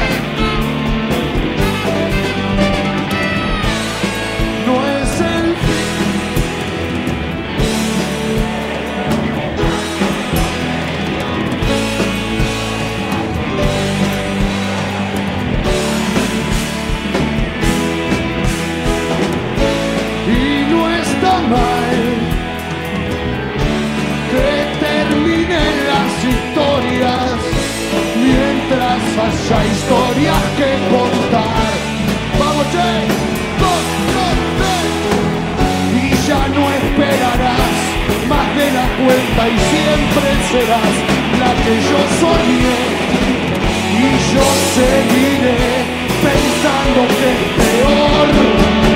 Mientras haya historias que contar. Vamos, che, dos, dos, tres. Y ya no esperarás más de la cuenta y siempre serás la que yo soñé. Y yo seguiré pensando que es peor.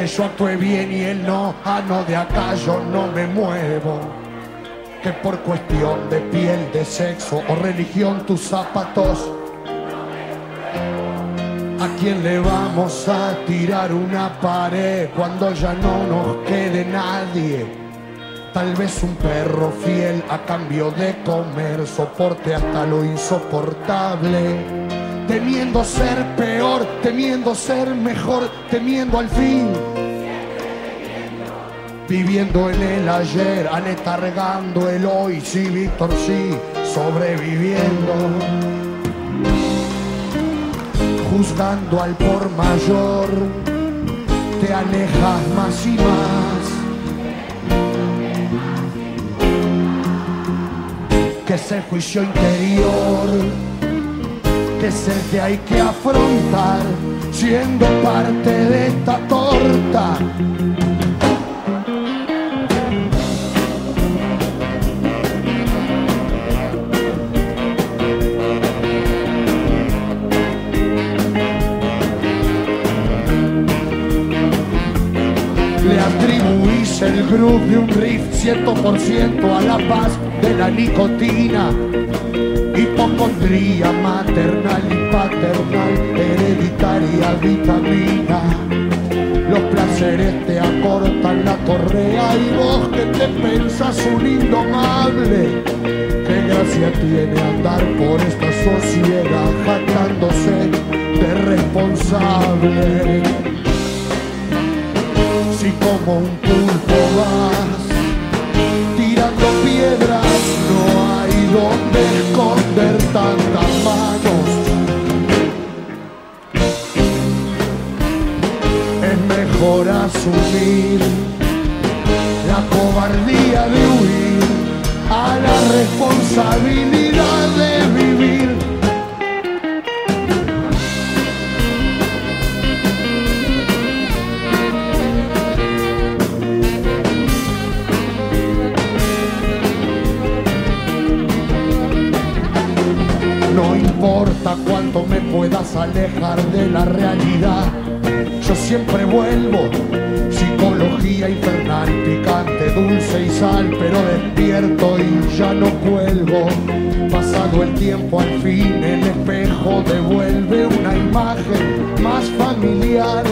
Que yo actúe bien y él no. Ah, no, de acá yo no me muevo que por cuestión de piel, de sexo o religión tus zapatos. ¿A quién le vamos a tirar una pared cuando ya no nos quede nadie? Tal vez un perro fiel a cambio de comer, soporte hasta lo insoportable. Temiendo ser peor, temiendo ser mejor, temiendo al fin viviendo en el ayer, aletargando el hoy, sí, Víctor, sí, sobreviviendo, juzgando al por mayor, te alejas más y más. Que es el juicio interior, que es el que hay que afrontar, siendo parte de esta torta. Groove de un riff 100% a la paz de la nicotina. Hipocondría maternal y paternal, hereditaria vitamina. Los placeres te acortan la correa y vos que te pensás un indomable, que gracia tiene andar por esta sociedad jactándose de responsable. Si como un pulpo vas tirando piedras, no hay donde esconder tantas manos. Es mejor asumir la cobardía de huir a la responsabilidad de vivir. Alejar de la realidad, yo siempre vuelvo. Psicología infernal, picante, dulce y sal, pero despierto y ya no cuelgo. Pasado el tiempo, al fin el espejo devuelve una imagen más familiar.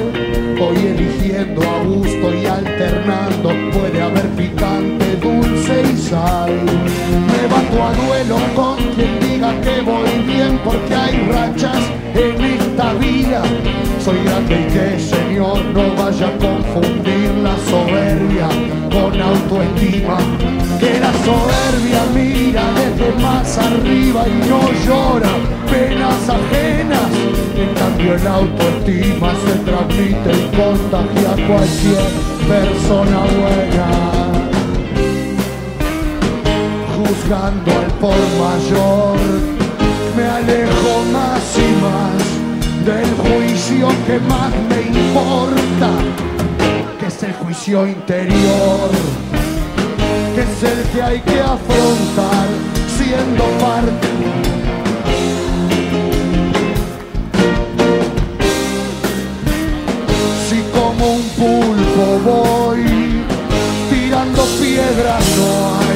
Voy eligiendo a gusto y alternando, puede haber picante, sal. Me bato a duelo con quien diga que voy bien porque hay rachas en esta vida. Soy grande y que Señor no vaya a confundir la soberbia con autoestima. Que la soberbia mira desde más arriba y no llora penas ajenas. En cambio el autoestima se transmite y contagia a cualquier persona buena juzgando al por mayor, me alejo más y más del juicio que más me importa, que es el juicio interior, que es el que hay que afrontar siendo parte. Si como un pulpo voy tirando piedras no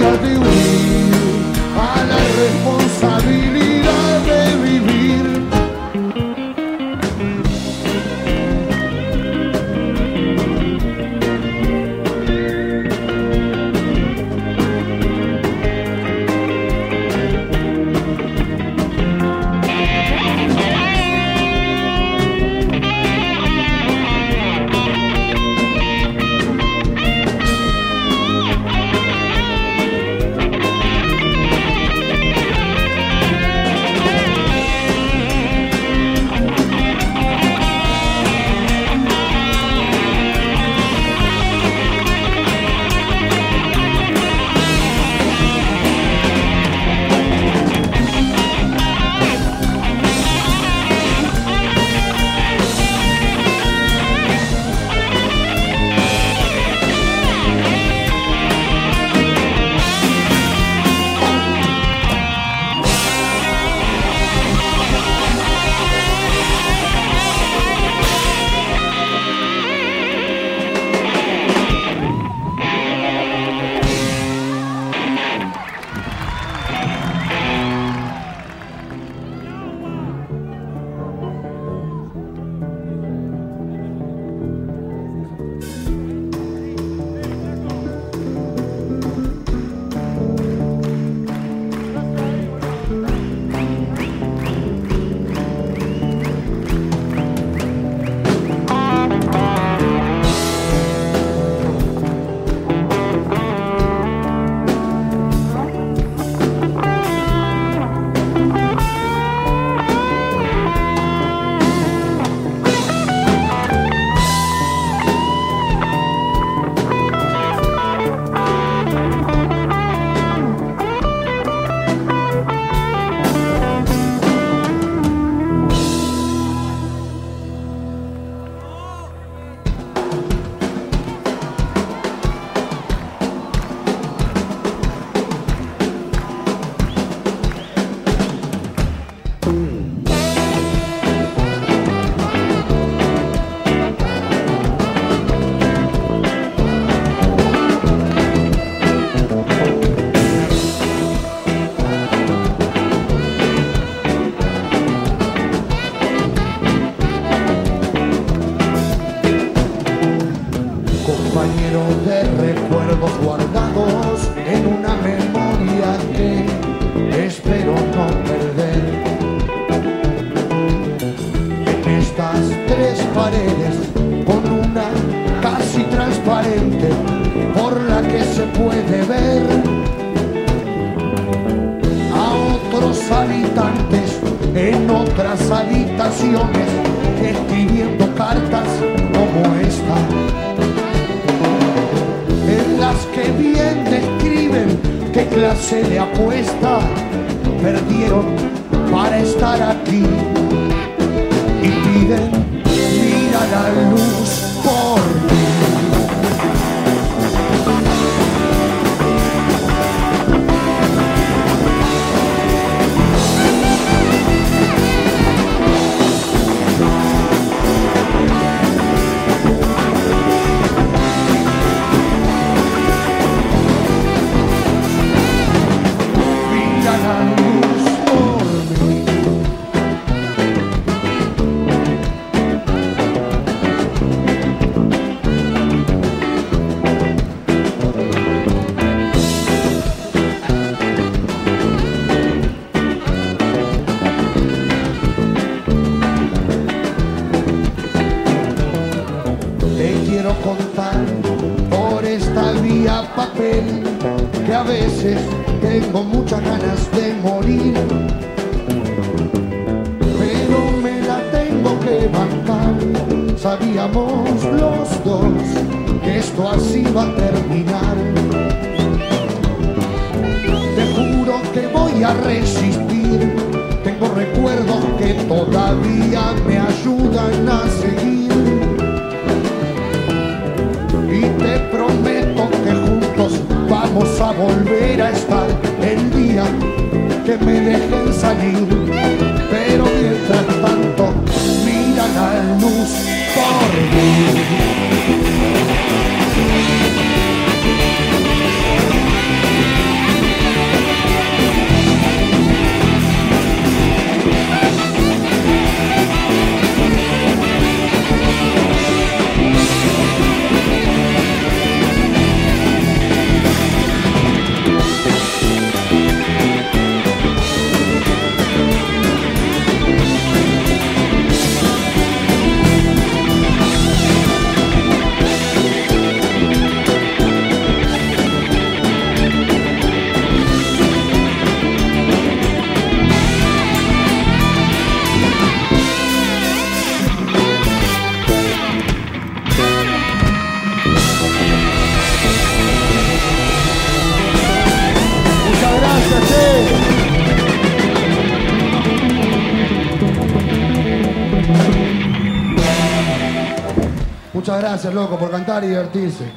cobardía de huir a la responsabilidad por cantar y divertirse.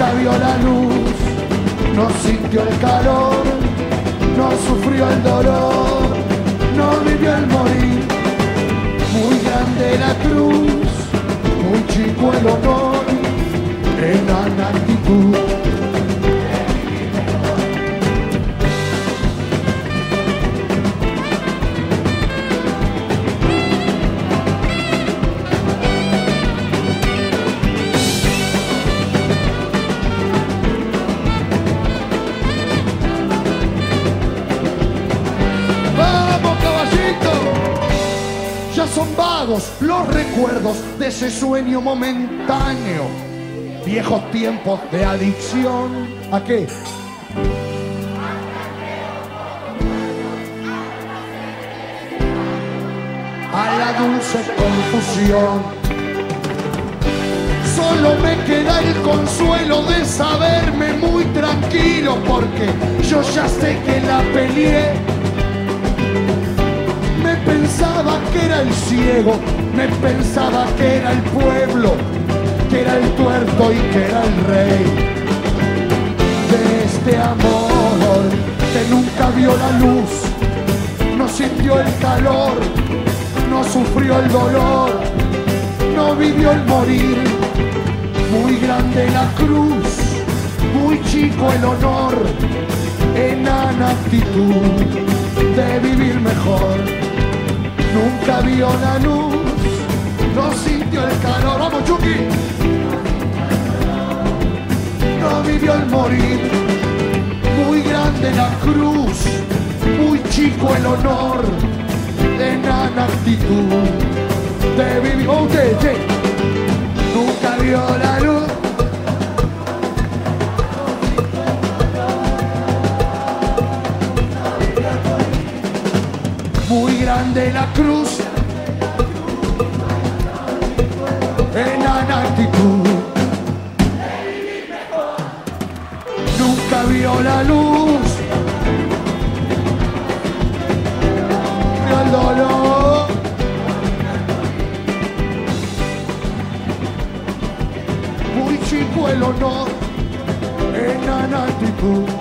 Nunca vio la luz, no sintió el calor, no sufrió el dolor, no vivió el morir. Muy grande la cruz, muy chico el honor, en la actitud. Los recuerdos de ese sueño momentáneo. Viejos tiempos de adicción. ¿A qué? A la dulce confusión. Solo me queda el consuelo de saberme muy tranquilo porque yo ya sé que la peleé. Que era el ciego, me pensaba que era el pueblo, que era el tuerto y que era el rey. De este amor que nunca vio la luz, no sintió el calor, no sufrió el dolor, no vivió el morir. Muy grande la cruz, muy chico el honor, enana actitud de vivir mejor. Nunca vio la luz, no sintió el calor. ¡Vamos, Chucky! No vivió el morir. Muy grande la cruz, muy chico el honor. De actitud de vivir. ¡Oh! Nunca vio la luz. Grande la cruz. En la actitud nunca vio la luz. Vio el dolor. Muy chico el honor. En la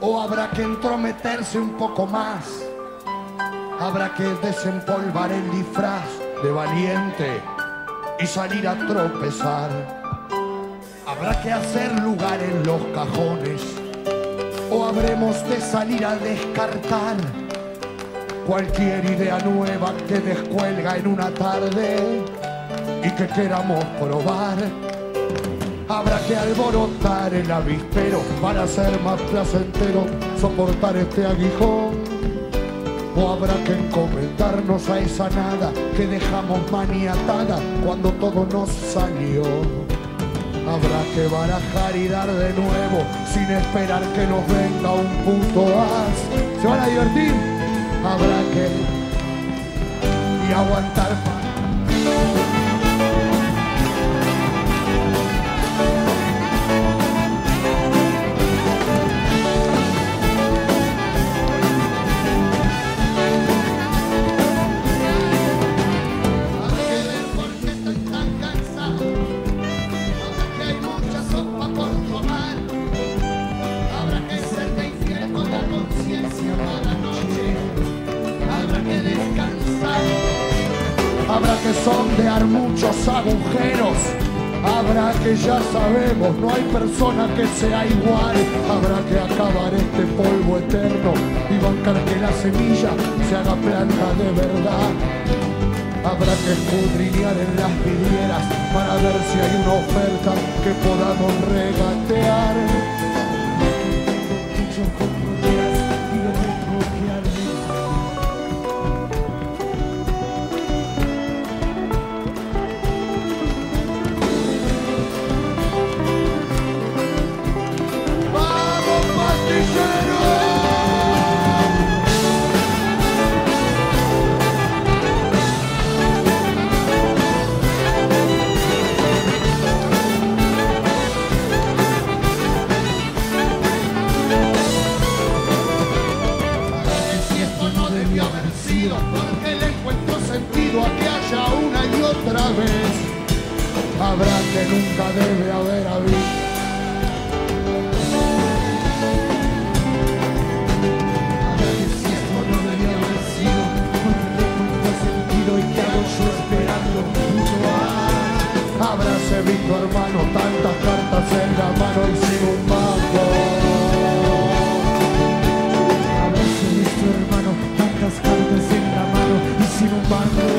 o habrá que entrometerse un poco más. Habrá que desempolvar el disfraz de valiente y salir a tropezar. Habrá que hacer lugar en los cajones o habremos de salir a descartar cualquier idea nueva que descuelga en una tarde y que queramos probar. Que alborotar el avispero para hacer más placentero soportar este aguijón. O habrá que encomendarnos a esa nada que dejamos maniatada cuando todo nos salió. Habrá que barajar y dar de nuevo sin esperar que nos venga un puto as. ¿Se van a divertir? Habrá que y aguantar. Habrá que ya sabemos, no hay persona que sea igual. Habrá que acabar este polvo eterno y bancar que la semilla se haga planta de verdad. Habrá que escudriñar en las vidrieras para ver si hay una oferta que podamos regatear. Yo esperando mucho más. Habráse visto hermano tantas cartas en la mano y sin un mango. Haberse visto hermano tantas cartas en la mano y sin un banco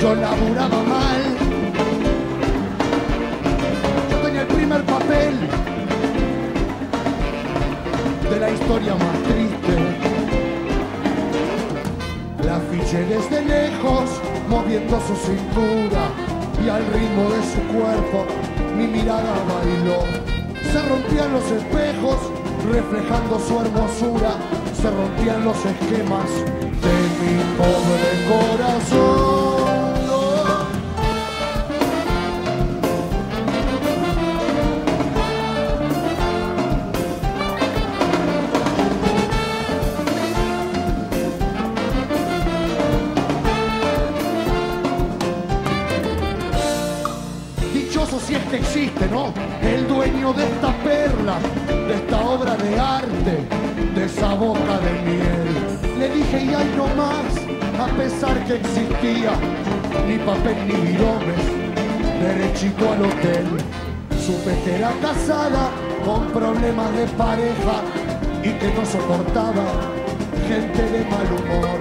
yo laburaba mal. Yo tenía el primer papel de la historia más triste. La afiché desde lejos, moviendo su cintura y al ritmo de su cuerpo mi mirada bailó. Se rompían los espejos, reflejando su hermosura, se rompían los esquemas de mi pobre corazón. Que existía, ni papel ni viromes, derechito al hotel. Supe que era casada con problemas de pareja y que no soportaba gente de mal humor.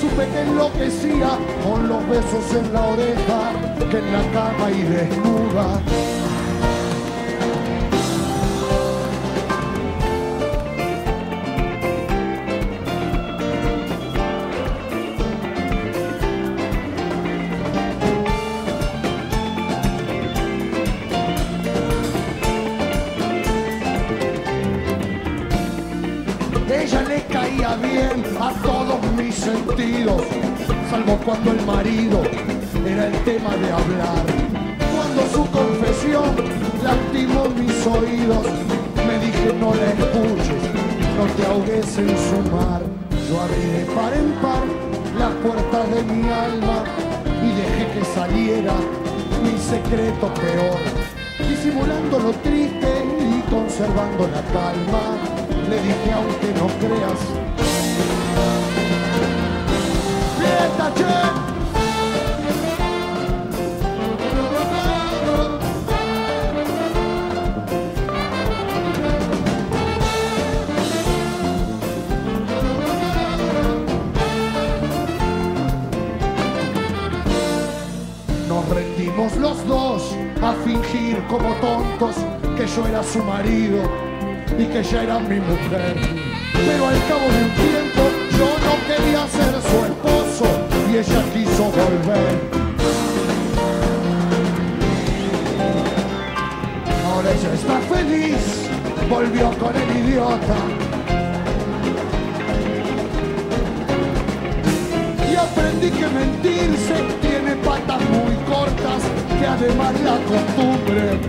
Supe que enloquecía con los besos en la oreja, que en la cama y desnuda. Salvo cuando el marido era el tema de hablar. Cuando su confesión lastimó mis oídos, me dije no la escuches, no te ahogues en su mar. Yo abrí de par en par las puertas de mi alma y dejé que saliera mi secreto peor. Disimulando lo triste y conservando la calma, le dije aunque no creas. Los dos a fingir como tontos que yo era su marido y que ella era mi mujer. Pero al cabo de un tiempo yo no quería ser su y ella quiso volver. Ahora ella está feliz, volvió con el idiota. Y aprendí que mentirse tiene patas muy cortas, que además la costumbre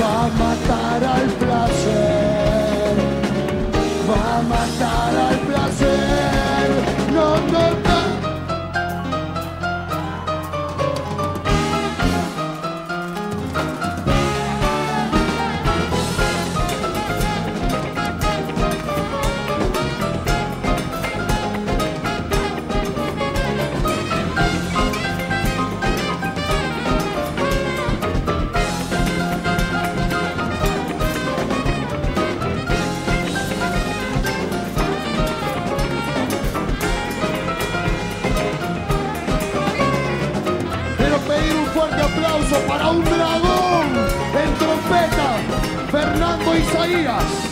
va a matar al placer. Va a matar al placer. No, no, us.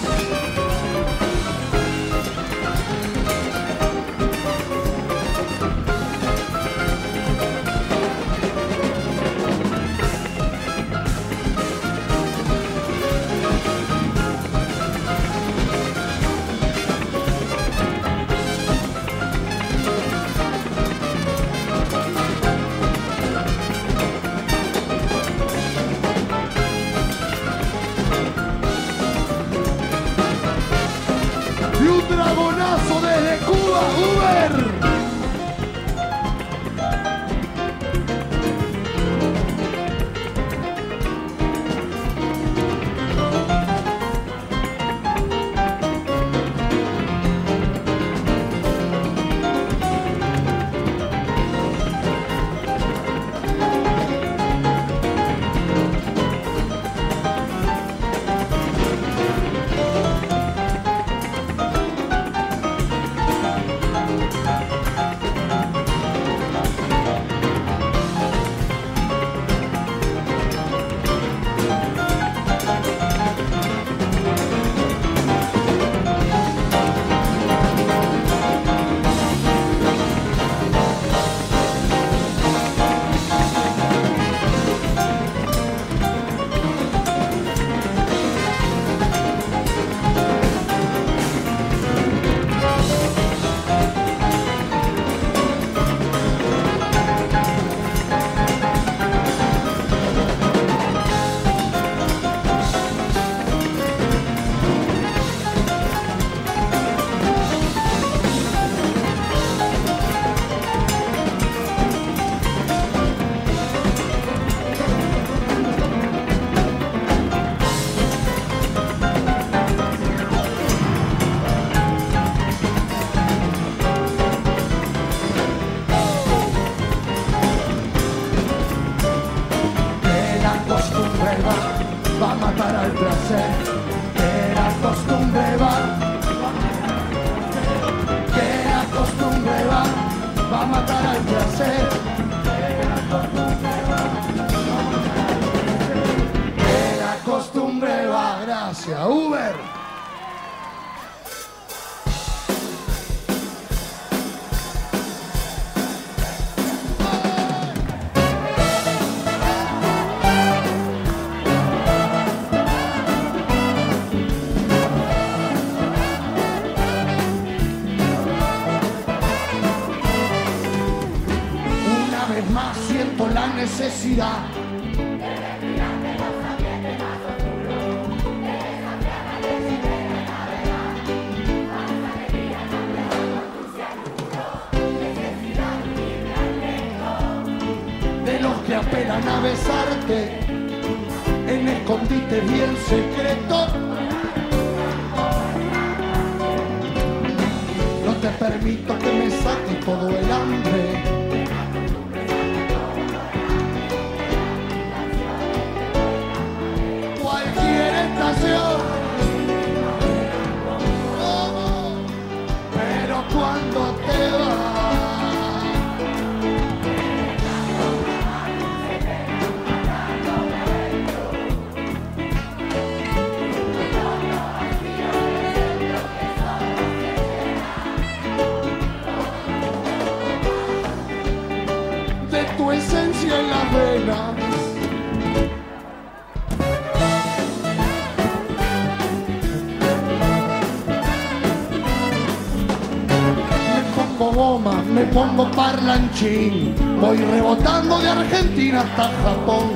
Voy rebotando de Argentina hasta Japón,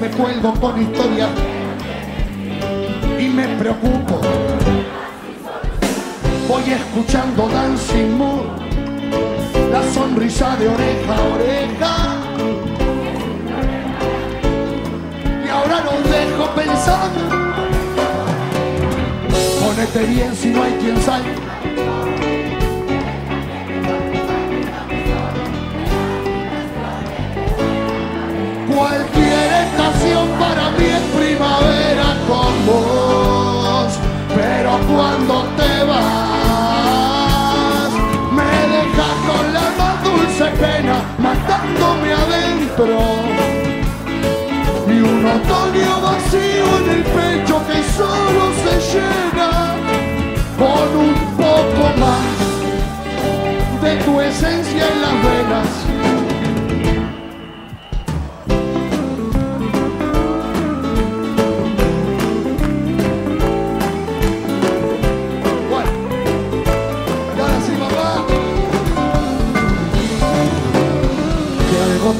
me cuelgo con historias y me preocupo. Voy escuchando Dancing Moon la sonrisa de oreja a oreja. Y ahora los dejo pensando. Ponete bien si no hay quien salga. Para mí es primavera con vos, pero cuando te vas, me dejas con la más dulce pena matándome adentro. Y un otoño vacío en el pecho que solo se llena con un poco más de tu esencia en las venas.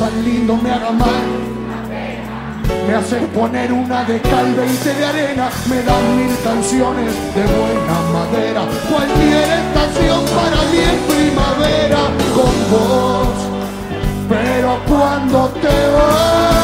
Tan lindo me haga mal. Me haces poner una de cal, veinte de arena. Me dan mil canciones de buena madera. Cualquier estación para mí es primavera con vos. Pero cuando te vas.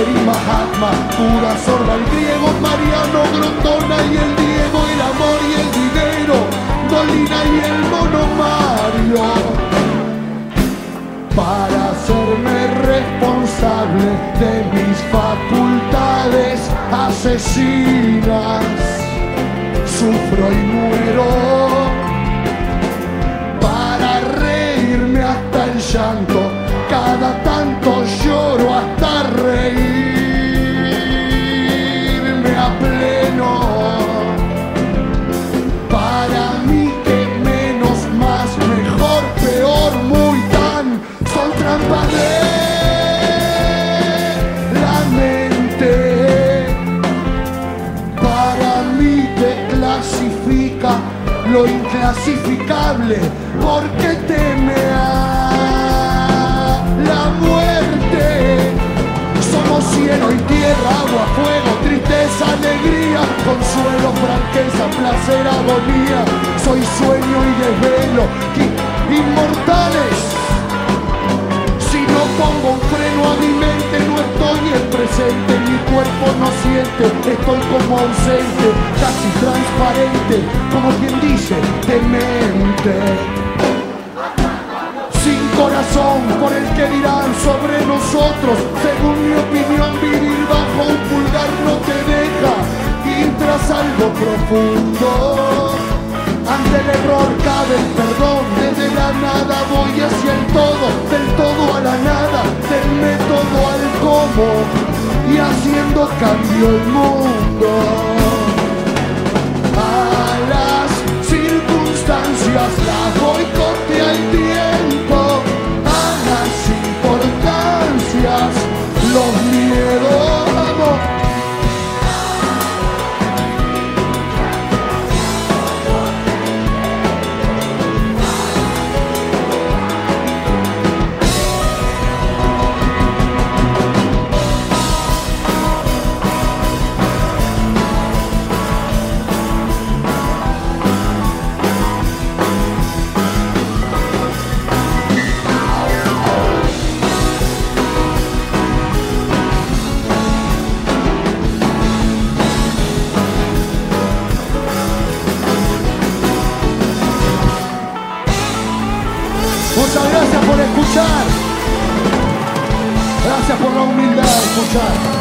Y Mahatma, pura sorda el griego, Mariano Grondona y el Diego, el amor y el dinero, Dolina y el mono Mario para hacerme responsable de mis facultades asesinas. Sufro y muero para reírme hasta el llanto, cada tanto lloro hasta reírme lo inclasificable, porque teme a la muerte. Somos cielo y tierra, agua, fuego, tristeza, alegría, consuelo, franqueza, placer, agonía. Soy sueño y desvelo, inmortales. Si no pongo un freno a mi mente, no estoy en presente, mi cuerpo no siente, estoy como ausente, casi transparente, como quien dice, demente sin corazón por el que dirán sobre nosotros. Según mi opinión, vivir bajo un pulgar no te deja ir tras algo profundo. Ante el error cabe el perdón, desde la nada voy hacia el todo, del todo a la nada, del método al cómo, y haciendo cambio el mundo. A las circunstancias las boicotea Gracias por la humildad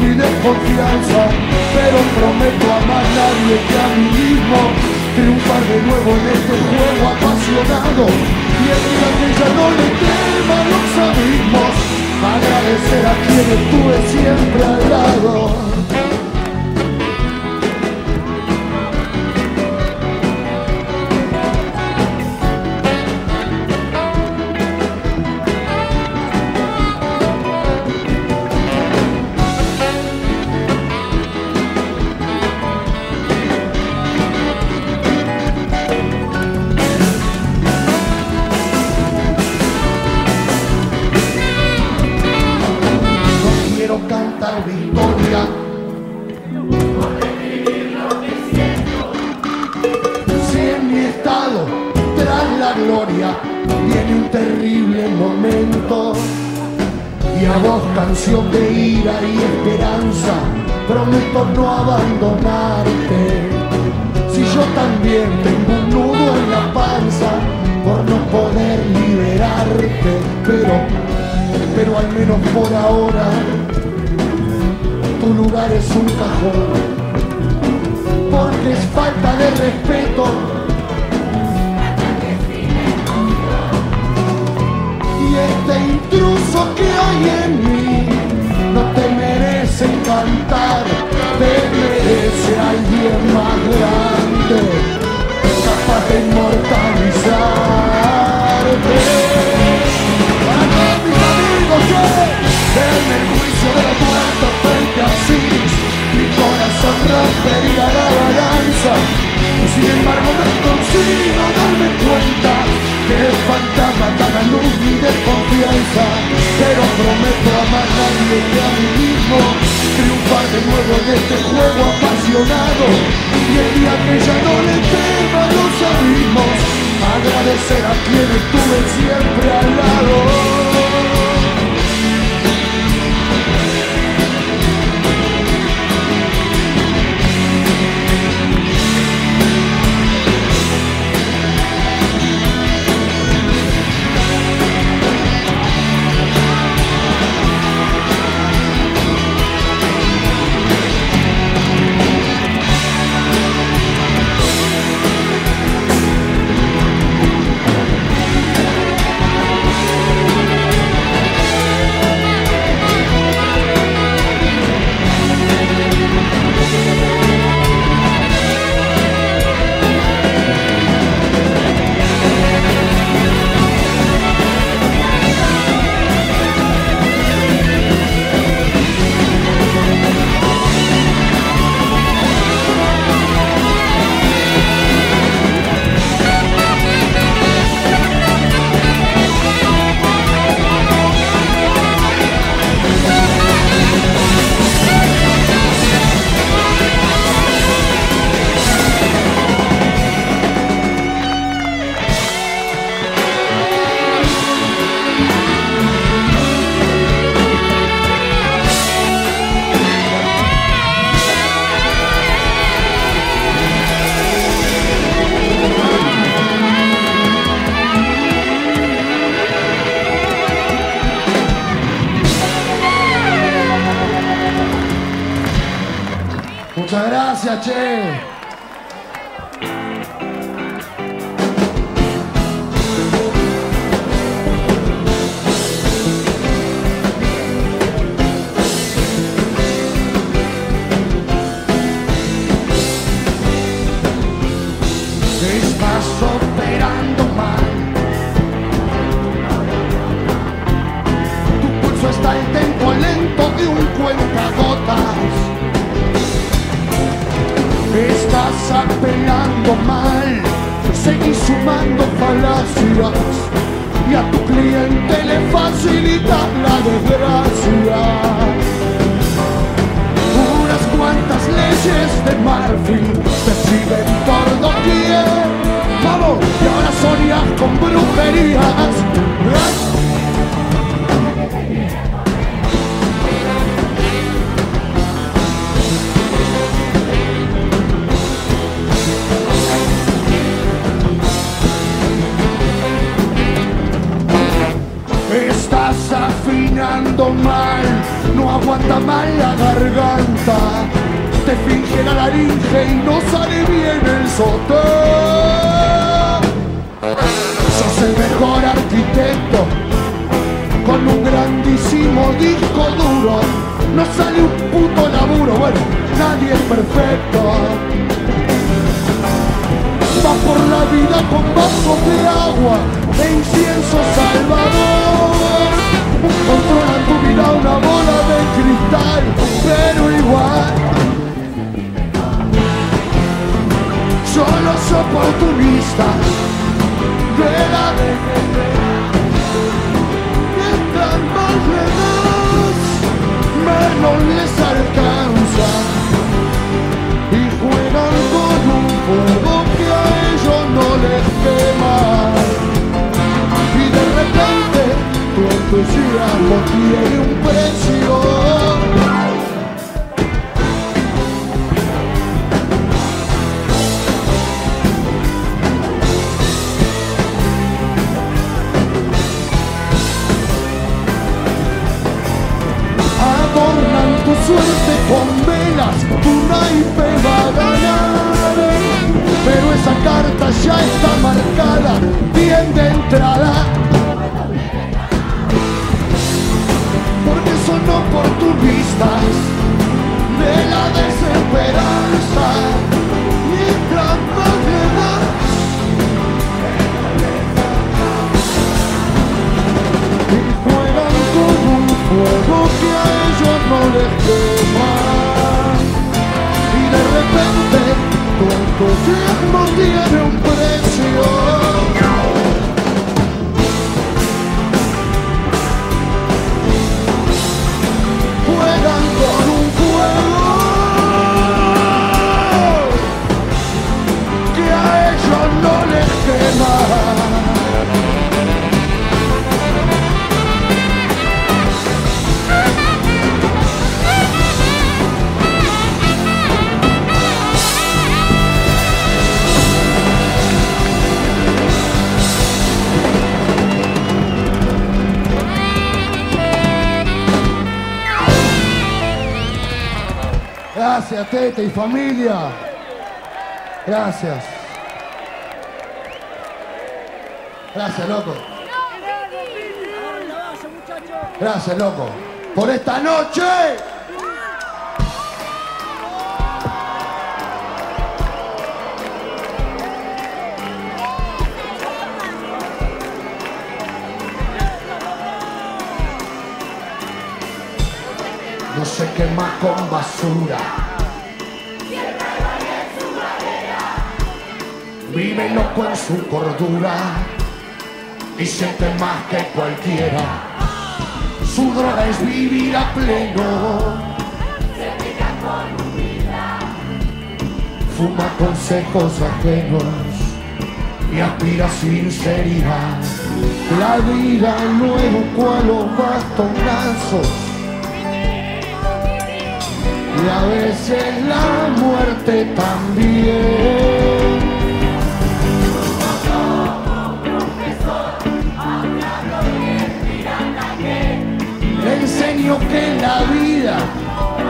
mi desconfianza, pero prometo amar a nadie que a mí mismo triunfar de nuevo en este juego apasionado y en mi que ya no le tema los abismos, agradecer a quienes tuve siempre al lado. y el día que ya no le tema los abismos. Agradecer a quienes tuve siempre afinando mal, no aguanta mal la garganta. Te finge la laringe y no sale bien el sotén. Sos el mejor arquitecto con un grandísimo disco duro. No sale un puto laburo, bueno, nadie es perfecto. Va por la vida con vasos de agua e incienso salvador. Controla tu vida una bola de cristal, pero igual. Son los oportunistas de la Mientras más le das, menos les alcanza y juegan con un fuego que a ellos no les tu entusiasmo tiene un precio. Adornan tu suerte con velas, tu naipe va a ganar. Pero esa carta ya está marcada, bien de entrada. Oportunistas de la desesperanza. Mientras más y juegan con un fuego que a ellos no les quema. Y de repente tu entusiasmo tiene un precio. Gracias, Tete y familia. Gracias. Gracias, loco. Gracias, loco. Por esta noche. No se quema con basura. Loco en su cordura y siente más que cualquiera. Su droga es vivir a pleno. Fuma consejos ajenos y aspira sinceridad. La vida luego cual los bastonazos y a veces la muerte también. aprendido que en la vida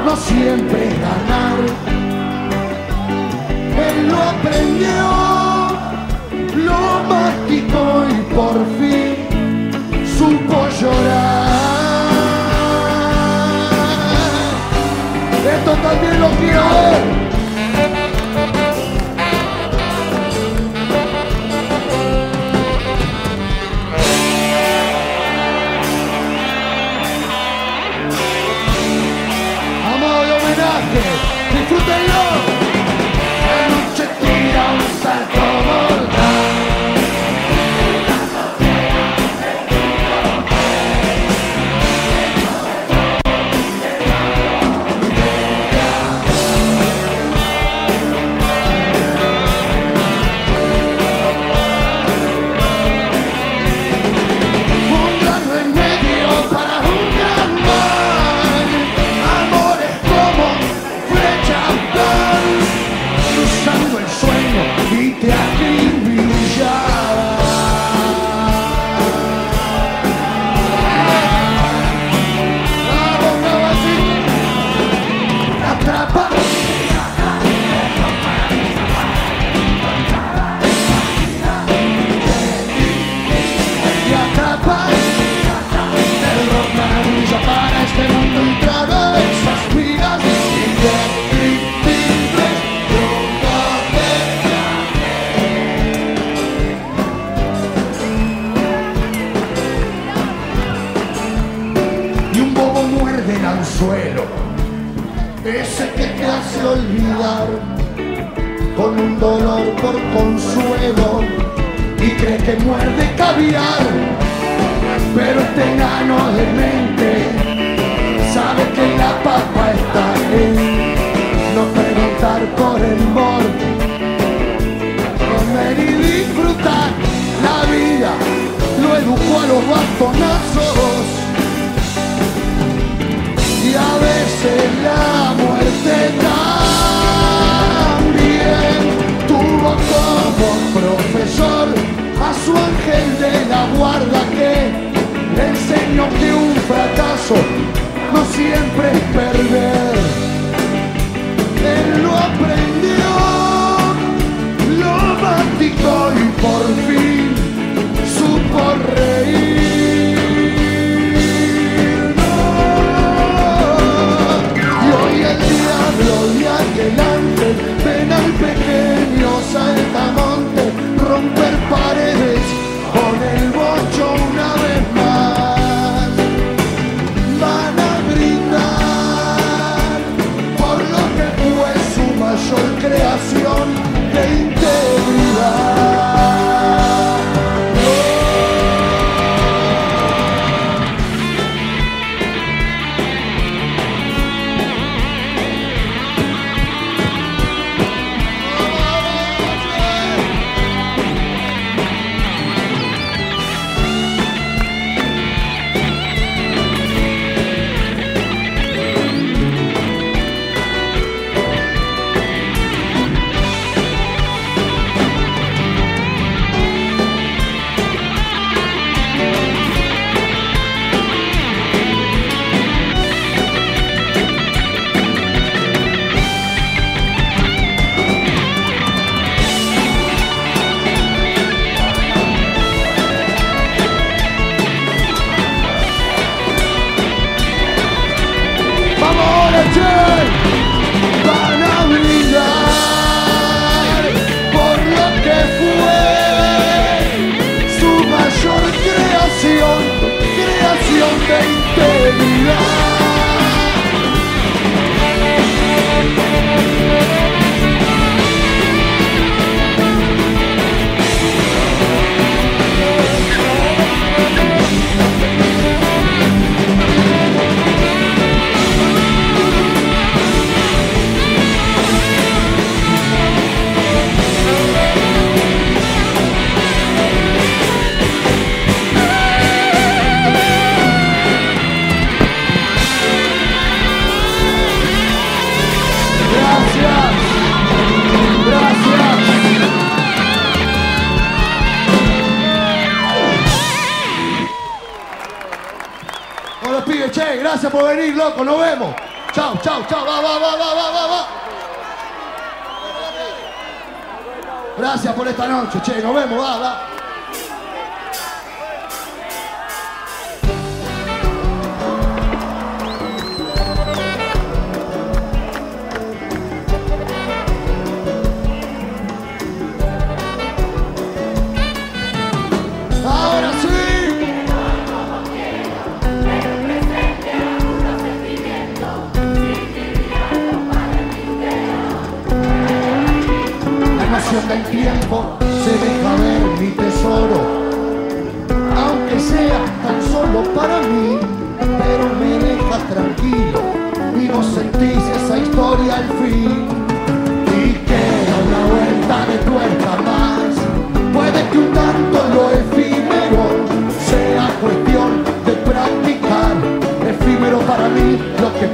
no siempre es ganar. Él lo aprendió, lo masticó y por fin supo llorar. Esto también lo quiero ver.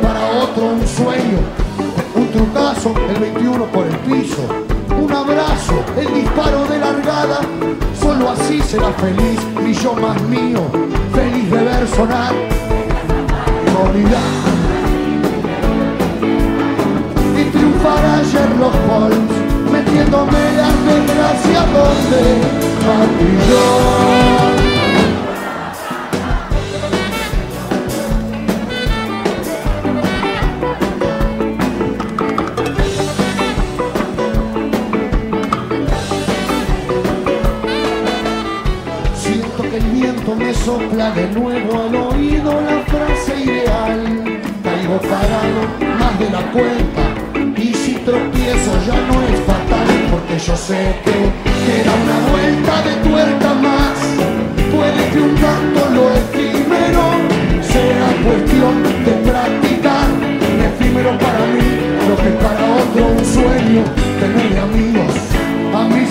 Para otro un sueño un trucazo, el 21 por el piso, un abrazo, el disparo de largada, solo así será feliz mi yo más mío, feliz de ver sonar. Y triunfará Sherlock Holmes, metiéndome la desgracia donde yo. Sopla de nuevo al oído la frase ideal. Caigo parado más de la cuenta y si tropiezo ya no es fatal porque yo sé que queda una vuelta de tuerca más. Puede que un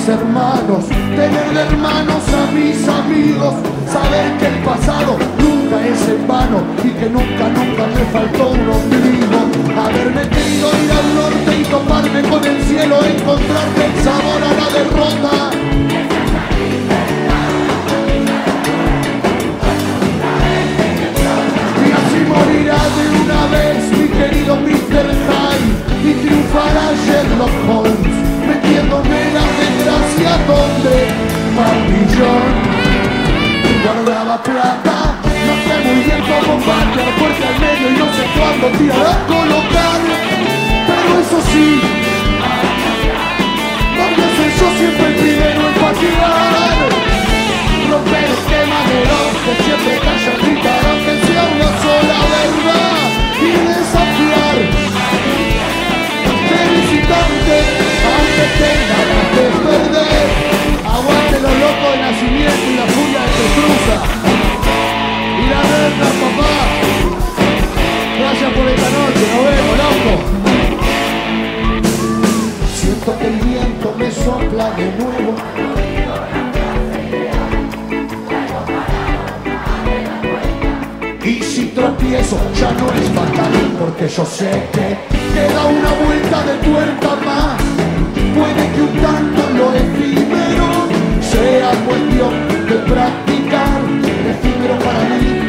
hermanos, tener hermanos a mis amigos, saber que el pasado nunca es en vano y que nunca, nunca me faltó un ombligo, haberme querido ir al norte y toparme con el cielo, encontrarme el sabor a la derrota. Morirá de una vez mi querido Mr. Hyde y triunfará Sherlock Holmes metiéndome la desgracia donde Papillón guardaba plata. No sé muy bien cómo patear fuerte al medio y no sé cuándo tirará a colocar. Pero eso sí a ser yo siempre el primero en patear. Romper esquemas de los que siempre callan gritar aunque sea una sola verdad. Y desafiar felicitante que perder aguante los locos de nacimiento y la furia que cruza y la guerra papá gracias por esta noche nos vemos loco siento que el viento me sopla de nuevo. Y si tropiezo ya no es fatal porque yo sé que queda una vuelta de tuerca más. Puede que un tanto lo efímero sea cuestión de practicar. Efímero para mí.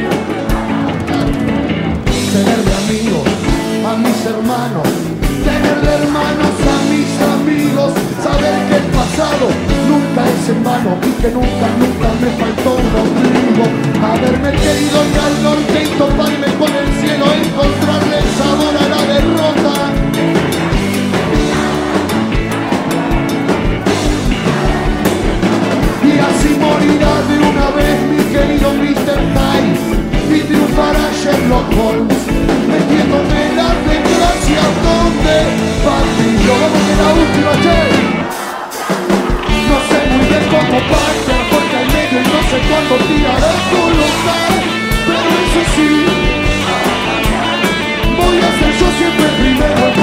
Tener de amigos a mis hermanos. Tener de hermanos a mis amigos. Saber que el pasado nunca es en vano y que nunca, nunca me faltó un ombligo. Haberme querido ir al norte y toparme con el cielo, encontrarle sabor a la derrota. Morirá de una vez mi querido Mr. Hyde y triunfará Sherlock Holmes metiéndome la desgracia donde Yo vamos que la última, che. No sé muy bien cómo parte porque al medio no sé cuándo tirará a colocar Pero eso sí Voy a ser yo siempre primero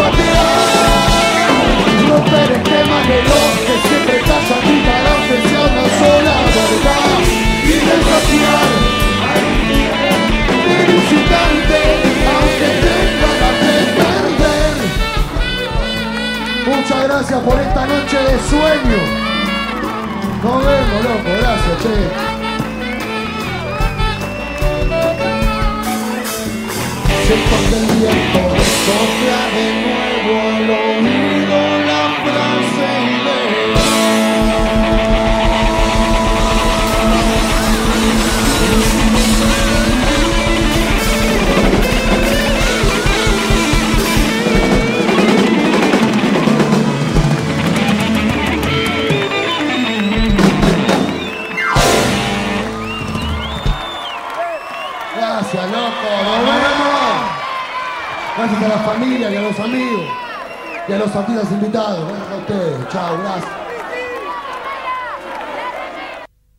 Romper esquemas de los que siempre callan y para que una sola verdad Y desafiar Felicitante aunque tenga ganas de perder Muchas gracias por esta noche de sueño. Nos vemos, loco. Gracias, che. Que el viento sopla de nuevo al oído a la familia y a los amigos y a los artistas invitados. Gracias a ustedes. Chao, gracias.